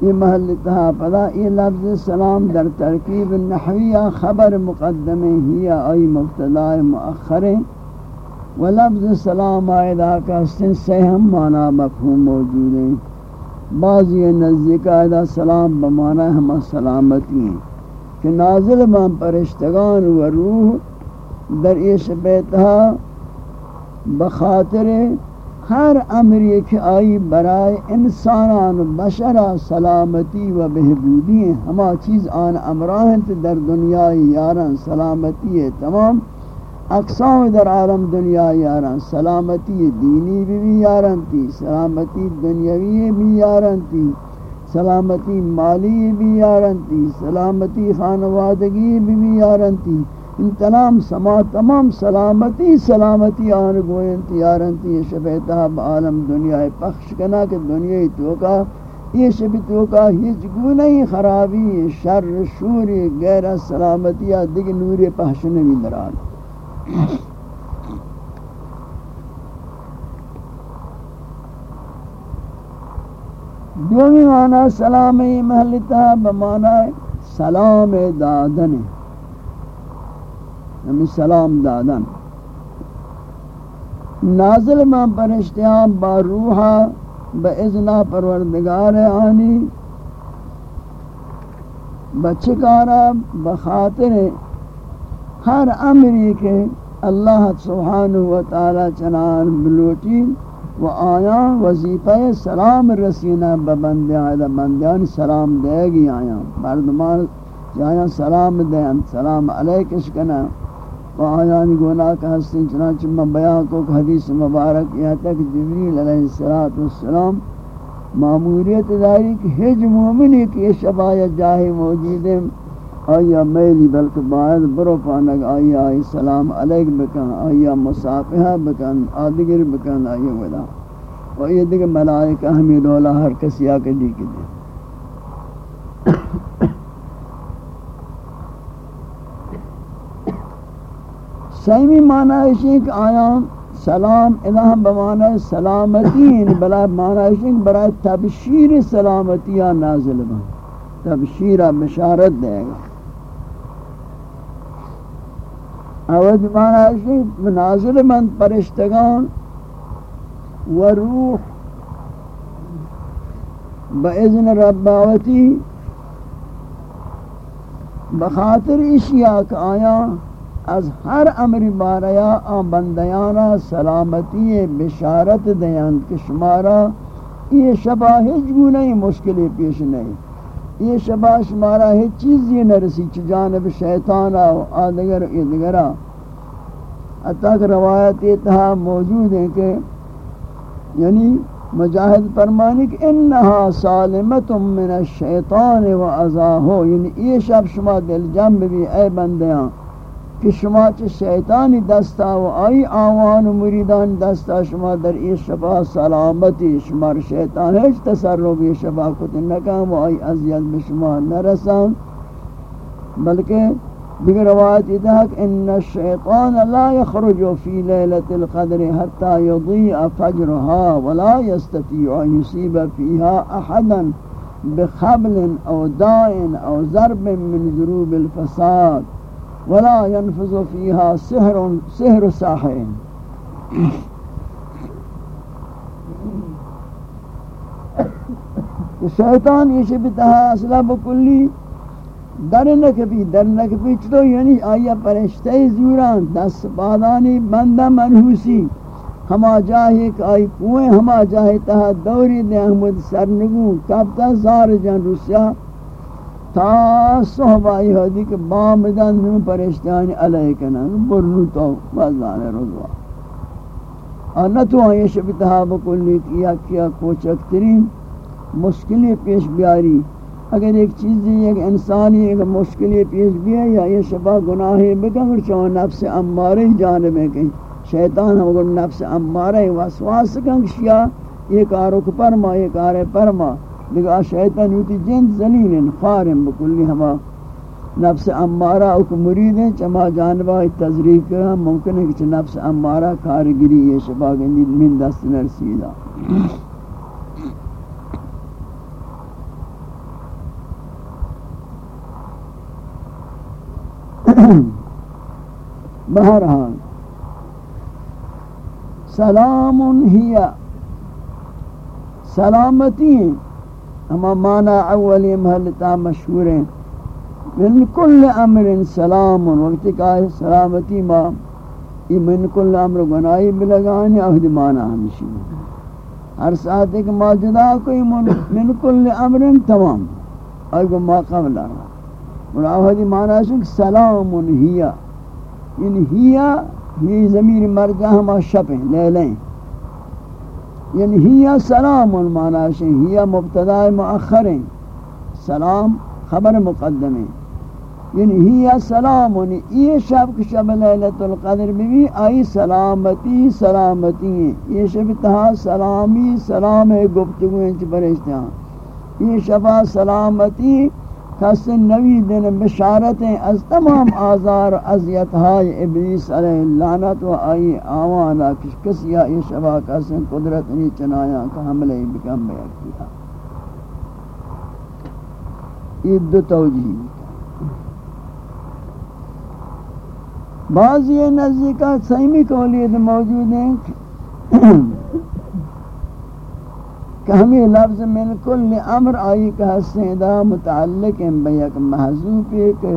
یہ محل تہا پدا، یہ لفظ سلام در ترکیب نحویہ خبر مقدم ہی آئی مبتدا مؤخر و لفظ سلام آئیدہ کا سن سے ہم مانا مفہوم موجود ہیں۔ بعضی نزدیک آئیدہ سلام بمانا ہم سلامتی ہیں۔ کہ نازل من پرشتگان و روح در ایش بیتہا بخاطر ہر امری کہ آئی برائے انسانان بشرا سلامتی و بہبودی ہیں۔ ہما چیز آن امراہن در دنیا یاران سلامتی ہے۔ تمام اقسام در عالم دنیا یاران سلامتی دینی بھی بھی یاران تھی سلامتی دنیاوی بھی یاران تھی سلامتی مالی بھی یاران تھی سلامتی خانوادگی بھی بھی یاران تھی ان تمام سما، تمام سلامتی سلامتی آن گوین تیارنتی یہ شفیتہ عالم دنیا پخش کنا کہ دنیا تو کا یہ شبی تو کا ہیچ گونہی خرابی، شر، شوری، غیر سلامتی دیکھ نوری پہشن بھی دران دومی معنی سلامی محلتا بمعنی سلام دادن۔ ہمیں سلام دادن۔ نازل ما پرشتیاں با روحا، با اذنہ پروردگار آنی بچکارا بخاطر ہر امری کے اللہ سبحانہ و تعالی چنان بلوٹی و آیا وظیفہ سلام رسینا ببندیان بندیان سلام دے گی آیا۔ مردمان جایا سلام دیں سلام علیکش کنا۔ و آیان گناہ کا حسن چنانچہ میں بیان کو حدیث مبارک یہاں تک جبریل علیہ السلام معمولیت داری کہ ہج مومنی کہ یہ شبایہ جاہی موجود ہے آیا میلی بلکہ باید برو پانک آیا آئی سلام علیک بکن، آیا مصافحہ بکن، آدگر بکن، آیا ودا۔ و یہ دیکھ ملائکہ ہمیں دولا ہر کسی آکے دی کے سیمی معنی ہے کہ آیا سلام، الہ بمعنی سلامتین بلا معنی ہے کہ برای تبشیر سلامتیہ نازل بن۔ تبشیرہ بشارت دے گا۔ اود مانا ہے کہ منازل من پرشتگان و روح با اذن رباوتی بخاطر اشیاء کا آیا از ہر امر باریا آن بندیانا سلامتی بشارت دیان کہ شمارا، یہ شبہ ہج نہیں مشکلی پیش نہیں۔ یہ شبہ شمارا ہے چیزی نرسی چی جانب شیطان آو آدگر ادگرہ حتیٰ کہ روایت اتہا موجود ہے کہ یعنی مجاہد فرمانی کہ انہا سالمت من الشیطان و ازاہو یعنی یہ شب شما دل جنب بھی، اے بندیاں کہ شما چھ شیطانی دستا و آئی آوان و مریدان دستا شما در ای شبا سلامتی، شما شیطان ہیچ تصرف ای شبا کتن نکام و آئی ازیاد بشما نرسان۔ بلکہ دیگر روایت یہ کہ ان الشیطان لا يخرج في ليله القدر حتى يضيء فجرها ولا يستطيع ان يصيب فيها احدا بخبل او داء او ضرب من ضروب الفساد۔ ولا ينفذ فيها سحر سحر ساحر. شیطان یہ شب تہا اصلا بکلی، در نکبی در نکبی چطور؟ یعنی آیا پرشتہ زوران، دست بادانی، بندہ منحوسی. ہما جاہی کہ آئی کوئیں ہما جاہی تہا دوری دے احمد سرنگو کب تا زار جان روسیہ تا صحبائی حدی کہ بام دن میں پریشتانی علیہ کنن برنو تو بازان رضوا۔ اور نہ تو آئیے شبتہا بکلی کیا کیا کوچک ترین مشکلی پیش بیاری۔ اگر ایک چیزی ایک انسانی ایک مشکلی پیش بیاری، یا یہ شبہ گناہی بکن چون نفس امارے جانب ہے کہ شیطان ہم اگر نفس امارے واسواس کن شیا یہ کارو پرما، یہ کار پرما۔ دیکھا شیطان ہوتی جن زلیل خارم بکلی ہما نفس امارہ اک مرید ہیں، چما جانبہ تذریف کرا ممکن ہے کہ نفس امارہ کارگری یہ شبہ گندی من دست نرسیدہ۔ بہرحال، سلام ہی سلامتی ہیں۔ اما مانا اولی محلتا مشہور ہیں۔ من کل امر سلام وقت کا سلامتی ما، یہ من کل امر گناہی بلگانی اہد مانا ہمشی ہر ساتھ ایک موجودہ کوئی من کل امر تمام اگر ما قبل رہا۔ اور اہد مانا شک سلام ہیا یعنی ہیا یہ ضمیر مرجع ہما شپ ہیں لے لیں یعنی ہی سلام المانا ہے ہی مبتدا مؤخر سلام خبر مقدم یعنی ہی سلام یہ شب کے شب لیلت القدر میں بھی آئی سلامتی سلامتی ہیں. یہ شب تہا سلامی، سلام گفتگو ہیں چھ ہیں یہ شبہ سلامتی کس نوی دن بشارتیں از تمام آزار عذیت ہائی ابلیس علیہ اللعنت و آئی آوانا کس کسی آئی شبا کس قدرت نہیں چنایا کہ حملے بکم بیت کیا یہ دو توجیہ بعض یہ نزدیکہ سیمی قولیت موجود ہیں۔ کہ ہمیں لفظ من کل امر آئی کہ حسن دا متعلق ہیں بے ایک محضوب ہے کہ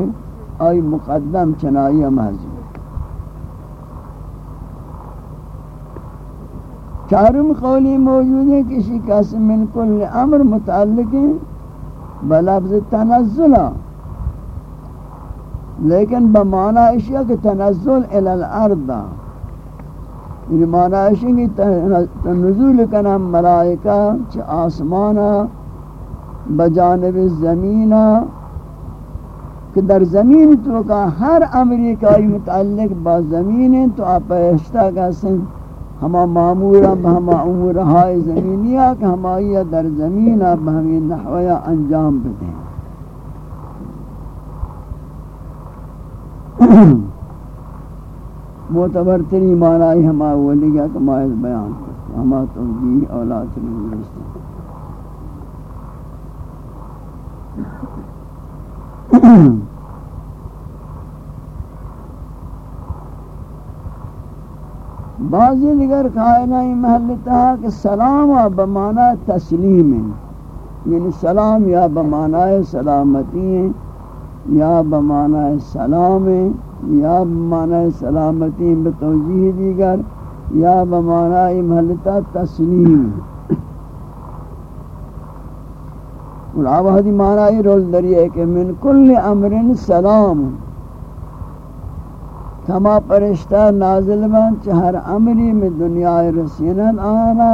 آئی مقدم چنائی محضوب۔ چارم قولی موجود ہے کہ اسی کس من کل امر متعلق ہیں بلفظ تنزلہ لیکن بمعنی اشیاء کہ تنزل الالارضہ یعنی معنی اشیاء کہ نزول کنم ملائکہ چھ آسمانا بجانب زمینہ کہ در زمین تو کا ہر امریکائی متعلق با زمین تو آپ اشتہ کا سن۔ ہما معمورا ہما امور ہائی زمینیا کہ ہمائی در زمین اب ہمیں نحویا انجام بدیں۔ معتبر تری معنی ہما اولی گا کہ مائز بیان کرتے ہما توجیح اولاد رستے بعضی دیگر کائنائی محلتا کہ سلام بمانا تسلیم یعنی سلام یا بمانا سلامتی ہیں۔ یا بمانا سلام، یا بمانا سلامتی بتوجیح دیگر، یا بمانا محلتا تسلیم. اور آوہدی معنی رول دریئے کہ من کل امر سلام. کما پرشتہ نازل بان چہر امری میں دنیا رسینن آنا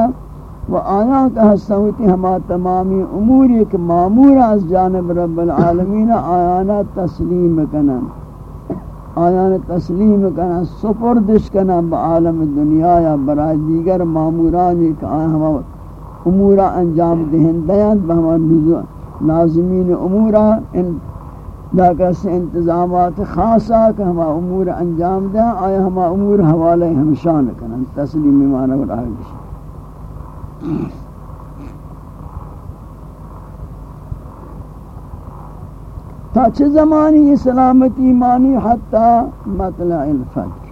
و آیا کہ حسنوتی ہما تمامی امور ایک معمور از جانب رب العالمین آیانا تسلیم کنن۔ آیانا تسلیم کنن، سپردش کنن با عالم دنیا یا برای دیگر معموران ایک آیا ہما امورا انجام دہندیاں بہما نازمین امورا ان لیکن سے انتظامات خاصا کہ ہما امور انجام دیں آیا ہما امور حوالے ہمشان کنن، تسلیم معنی اور آگش تا چه زمانی سلامتی مانی حتی مطلع الفجر.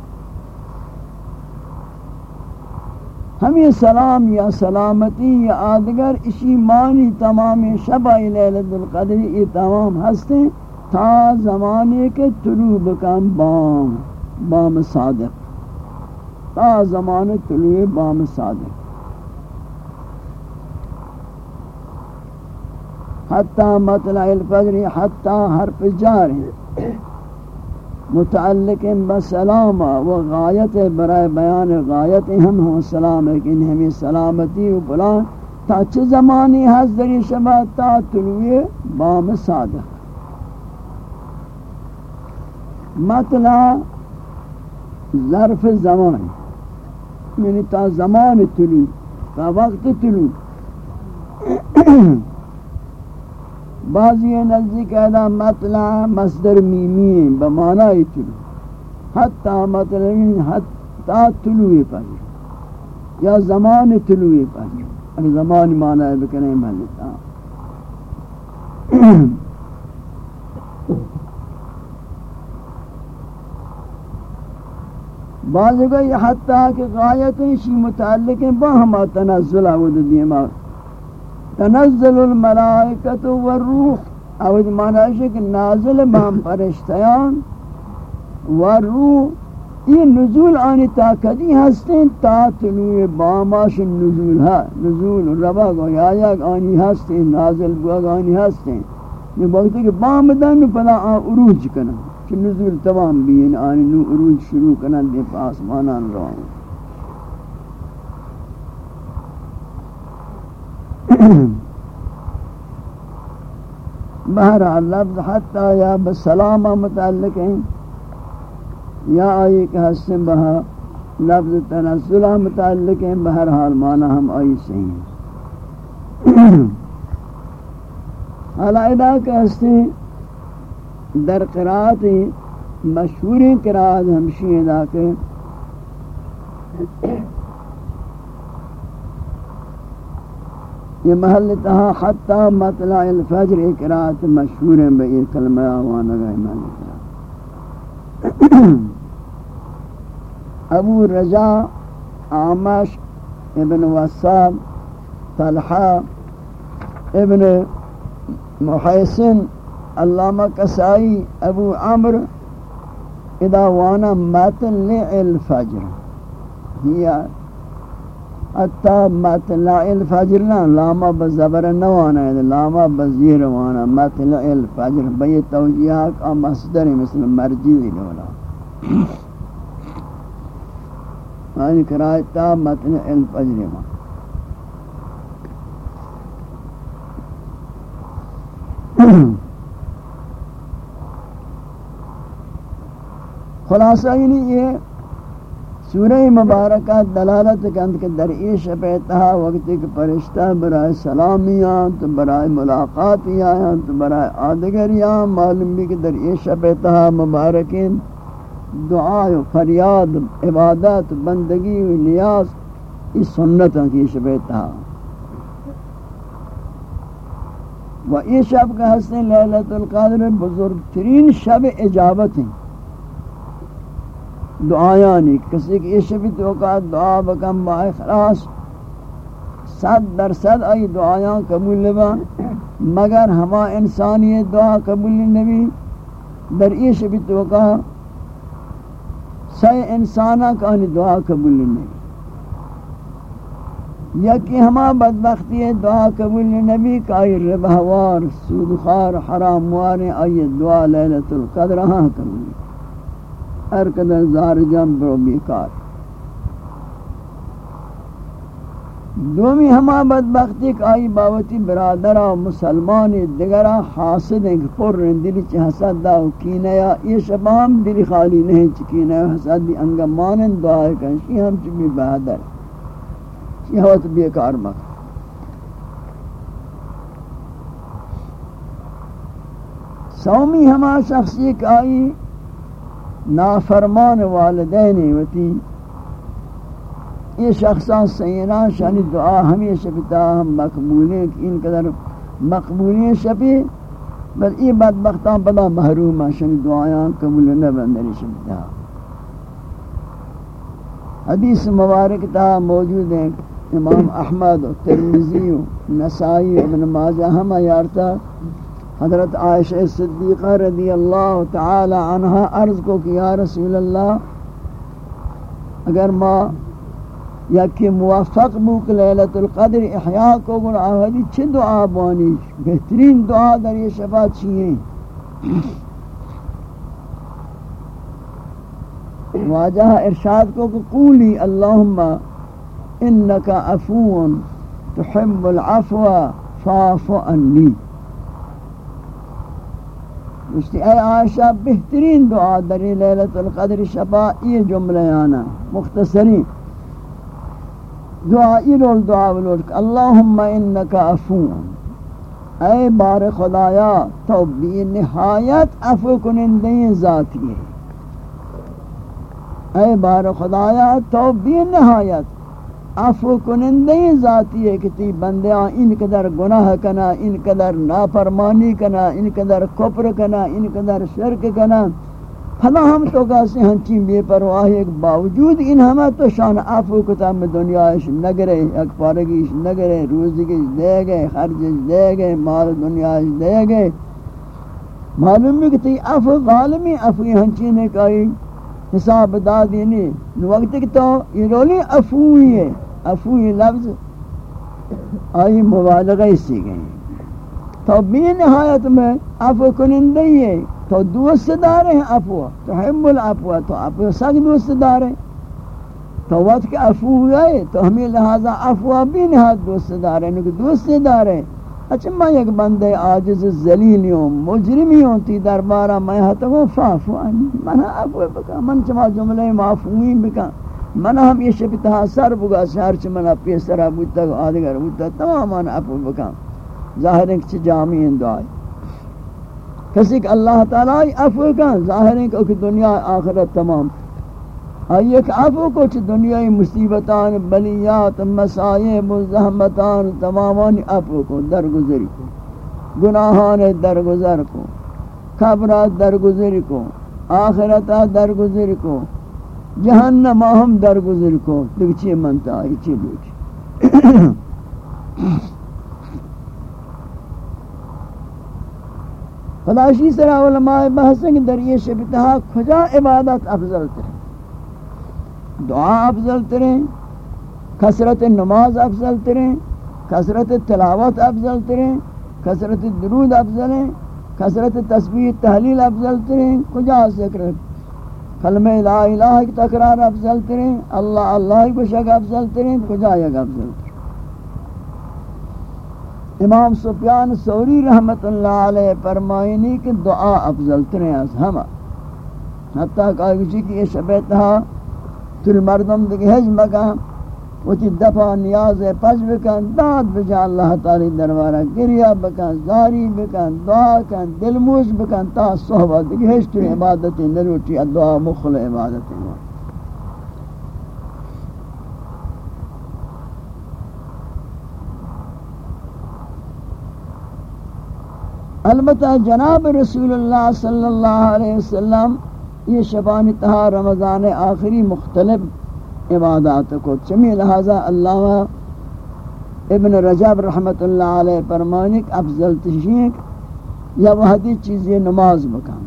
ہمیں سلام یا سلامتی یا آدگر اسی معنی تمام شبہ لیلت القدر یہ تمام ہستے تا زمانے کے طلوع بکن بام بام صادق. تا زمان طلوع بام صادق. حتی مطلع الفجر حتی حرف جار. متعلق بسلام و غایت برای بیان غایت ہم ہوں، سلام ہے کہ ہمیں سلامتی و بلان تا چه زمانی هست حضری شبہ تا طلوع بام صادق. مطلع ظرف زمان. یعنی تا زمان طلوع، تا وقت طلوع. بعضی نزدیک ادا مطلع مصدر میمی بمعنی طلوع. حتی مطلع حتی طلوع پر یا زمان طلوع پر اگر زمان معنی بکنے ملتا بعض کو یہ حتی کہ غایت شی متعلق ہیں با ہما تنزل آود دیما تنزل الملائکت والروح. آود معنی ہے کہ نازل بام پرشتیان والروح. یہ نزول آنی تاکدی ہستیں تا طلوع باماش نزول ہے نزول ربا گو یا یک آنی ہستیں نازل بوا آنی ہستیں یہ وقت ہے کہ بام دن پلا آن عروج کرنا کہ نزول تمام بھی آنی نو عروج شروع کنن دے پاس مانان روان بہرحال لفظ حتی یا بسلامہ متعلق ہیں، یا آئی کہ حسن بہا لفظ تنزلہ متعلق ہیں، بہرحال معنی ہم آئی سے ہیں۔ حالا کہ حسن در قرآت مشہور قرآت ہمشی ادا کے یہ محل تہا حتی مطلع الفجر قرآت مشہور ہیں بئی کلمہ آوانا گئے محل ابو رجا، عامش، ابن وصاب طلحہ، ابن محیسن، علامہ کسائی ابو عمر ادا وانا ماتن الفجر۔ ہی حتی مطلع الفجر نا لاما بزبر نوانا ہے لاما بزیر وأنا. مطلع الفجر بئی توجیہ کا مصدر مثل مرجی دولا. معنی کرائے تا مطلع الفجر وأنا خلاصہ یہ سورہ مبارکہ دلالت کند کہ در ای شپیتہا وقت ایک پرشتہ برائے سلامیاں تو برائے ملاقاتیاں تو برائے آدگریاں معلوم بھی کہ در ای شپیتہا مبارکین دعا و فریاد، عبادت، بندگی و نیاز، اس سنتاں کی شپیتہا و یہ شب کا حسن لیلت القدر بزرگ ترین شب اجابت ہیں۔ دعایانی کسی کی شبی توقع دعا بکم با اخلاص صد در صد آئی دعایان قبول لبا مگر ہما انسانی دعا قبول نبی، در ای شبی توقع سی انسانا کانی دعا قبول نبی۔ یکی ہما بدبختی دعا قبول نبی کا آئی ربہوار سودخار حرام وار آئی دعا لیلت القدر ہاں قبول۔ نبی ہر قدر زار جم برو بیکار۔ دومی ہما بدبختی کہ آئی باوتی برادرہ و مسلمانی دگرہ حاسد ہیں کہ پر دلی چی حسد دا و کینیا یہ شبام دلی خالی نہیں چی کینیا حسد دی انگا مانن انگمانن دعائے کنشی ہم چی بھی بہدر چی ہوت بیکار مکر۔ سومی ہما شخصی کہ آئی نافرمان والدین وتی یہ شخصان سینا شانی دعا ہمیشہ بتا ہم مقبولیں کہ ان قدر مقبولیں شفی بل یہ بدبختان بلا محروم شانی دعایاں قبول نہ بندری شبتا حدیث مبارک تا موجود ہیں، امام احمد و ترمزی و نسائی و ابن ماجہ ہمہ یارتا۔ حضرت عائشہ صدیقہ رضی اللہ تعالی عنہ عرض کو کہ یا رسول اللہ، اگر ما یا کہ موفق بوک لیلت القدر، احیاء کو گن آہدی چھ دعا بانی؟ بہترین دعا در یہ شفاعت چیئے واجہ ارشاد کو کہ قولی اللہم انکا عفون تحب العفو فاف انی مشتی اے عائشہ، بہترین دعا دری لیلت القدر شفا، یہ جملہ آنا مختصری۔ دعا یہ رول دعا بلول اللہم انکا عفون اے بار خدایا، تو بی نہایت عفو کنندین ذاتی ہے۔ اے بار خدایا، تو بی نہایت عفو کنندے ذاتی ہے کہ تی بندیاں ان قدر گناہ کنا، ان قدر نافرمانی کنا، ان قدر کفر کنا، ان قدر شرک کنا۔ پھلا ہم تو کہتے ہیں؟ بے پرواہ ایک باوجود ان ہمیں تو شان عفو کتا۔ میں دنیا اش نگرے، ایک پارگی اش نگرے روزی کی دے گئے خرج دے گئے مال دنیا اش دے گئے معلوم ہے کہ تی عفو غالمی عفو ہنچین ایک آئی حساب دادی یعنی نہیں وقت کہ تو یہ رولی عفوی ہے، افوی لفظ آئی مبالغہ سی گئی تو بی نہایت میں افو کنندی ہے۔ تو دوست دار ہیں افو تو حب الافو تو افو سک دوست دار ہیں۔ تو وقت کہ افو ہے تو ہمیں لہذا افو بھی نہایت دوست دار ہیں یعنی دوست دار ہیں۔ اچھا میں ایک بندے عاجز ذلیلیوں، مجرمیوں تی دربارہ میں ہاں ہتا وہ فافو آنی۔ من ہاں افو بکا، من چما جملے معفوین بکا۔ من ہاں ہم یہ شب تحاصر بگا، شہر چھ من اپی سرہ بودتا، آدھگر بودتا۔ تمام من اپو بکا۔ ظاہر ہے کہ جامعی دعائی۔ کسی کہ اللہ تعالیٰ اپو بکا، ظاہر ہے کہ دنیا آخرت تمام۔ ہاں، آئیے کہ اپو کو چھ دنیای مصیبتان، بلیات، مسائب، زحمتان تمامان اپو کو درگزری کو۔ گناہان درگزر کو۔ خبرات درگزری کو۔ آخرتا درگزری کو۔ جہنم ہم درگزر کو۔ دیکھ چی منتا ہے، چی لوچ خداشی سرا علماء بحث کہ در یہ شبتہا کھجا عبادت افضل ترے دعا افضل ترے کثرت نماز افضل تریں کثرت تلاوت افضل تریں کثرت درود افضل ہیں کثرت تسبیح تحلیل افضل تریں کجا ذکر؟ کلمہ لا الہ کی تکرار افضل تریں اللہ اللہ کو شک افضل تریں کجا یک افضل تریں امام سفیان سوری رحمت اللہ علیہ فرمائنی کہ دعا افضل تریں از ہمہ، حتیٰ کہ کسی کی یہ شبہ تہا تر مردم دیکھ حج مکان وتی دفع نیاز پس بکن داد بجا اللہ تعالی دربارہ گریا بکن، زاری بکن، دعا کن، دلموز بکن تا صحبت دیکھ حج تو عبادت نروٹی، دعا مخل عبادت نروٹی البتہ جناب رسول اللہ صلی اللہ علیہ وسلم یہ شبان تہا رمضان آخری مختلف عبادات کو چمی لہذا اللہ ابن رجب رحمت اللہ علیہ فرمانک افضل تشیق یا وحدی چیزی نماز بکان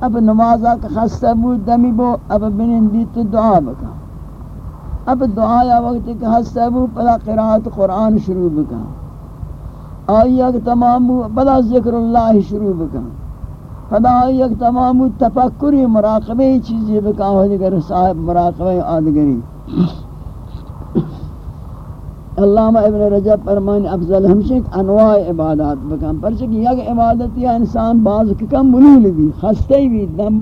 اب نمازہ کا خستہ بود دمی بو، اب بنندی تو دعا بکان اب دعا یا وقت کہ خستہ بود پلا قرآت قرآن شروع بکان آئیہ کہ تمام بلا ذکر اللہ شروع بکن خدا آئیہ تمام تفکری مراقبہ چیزی بکن ہو دیگر صاحب مراقبہ آدگری. علامہ ابن رجب فرمان افضل ہمشک انواع عبادات بکن پرچک یک عبادت یا انسان بعض کم ملول بھی خستے بھی، دم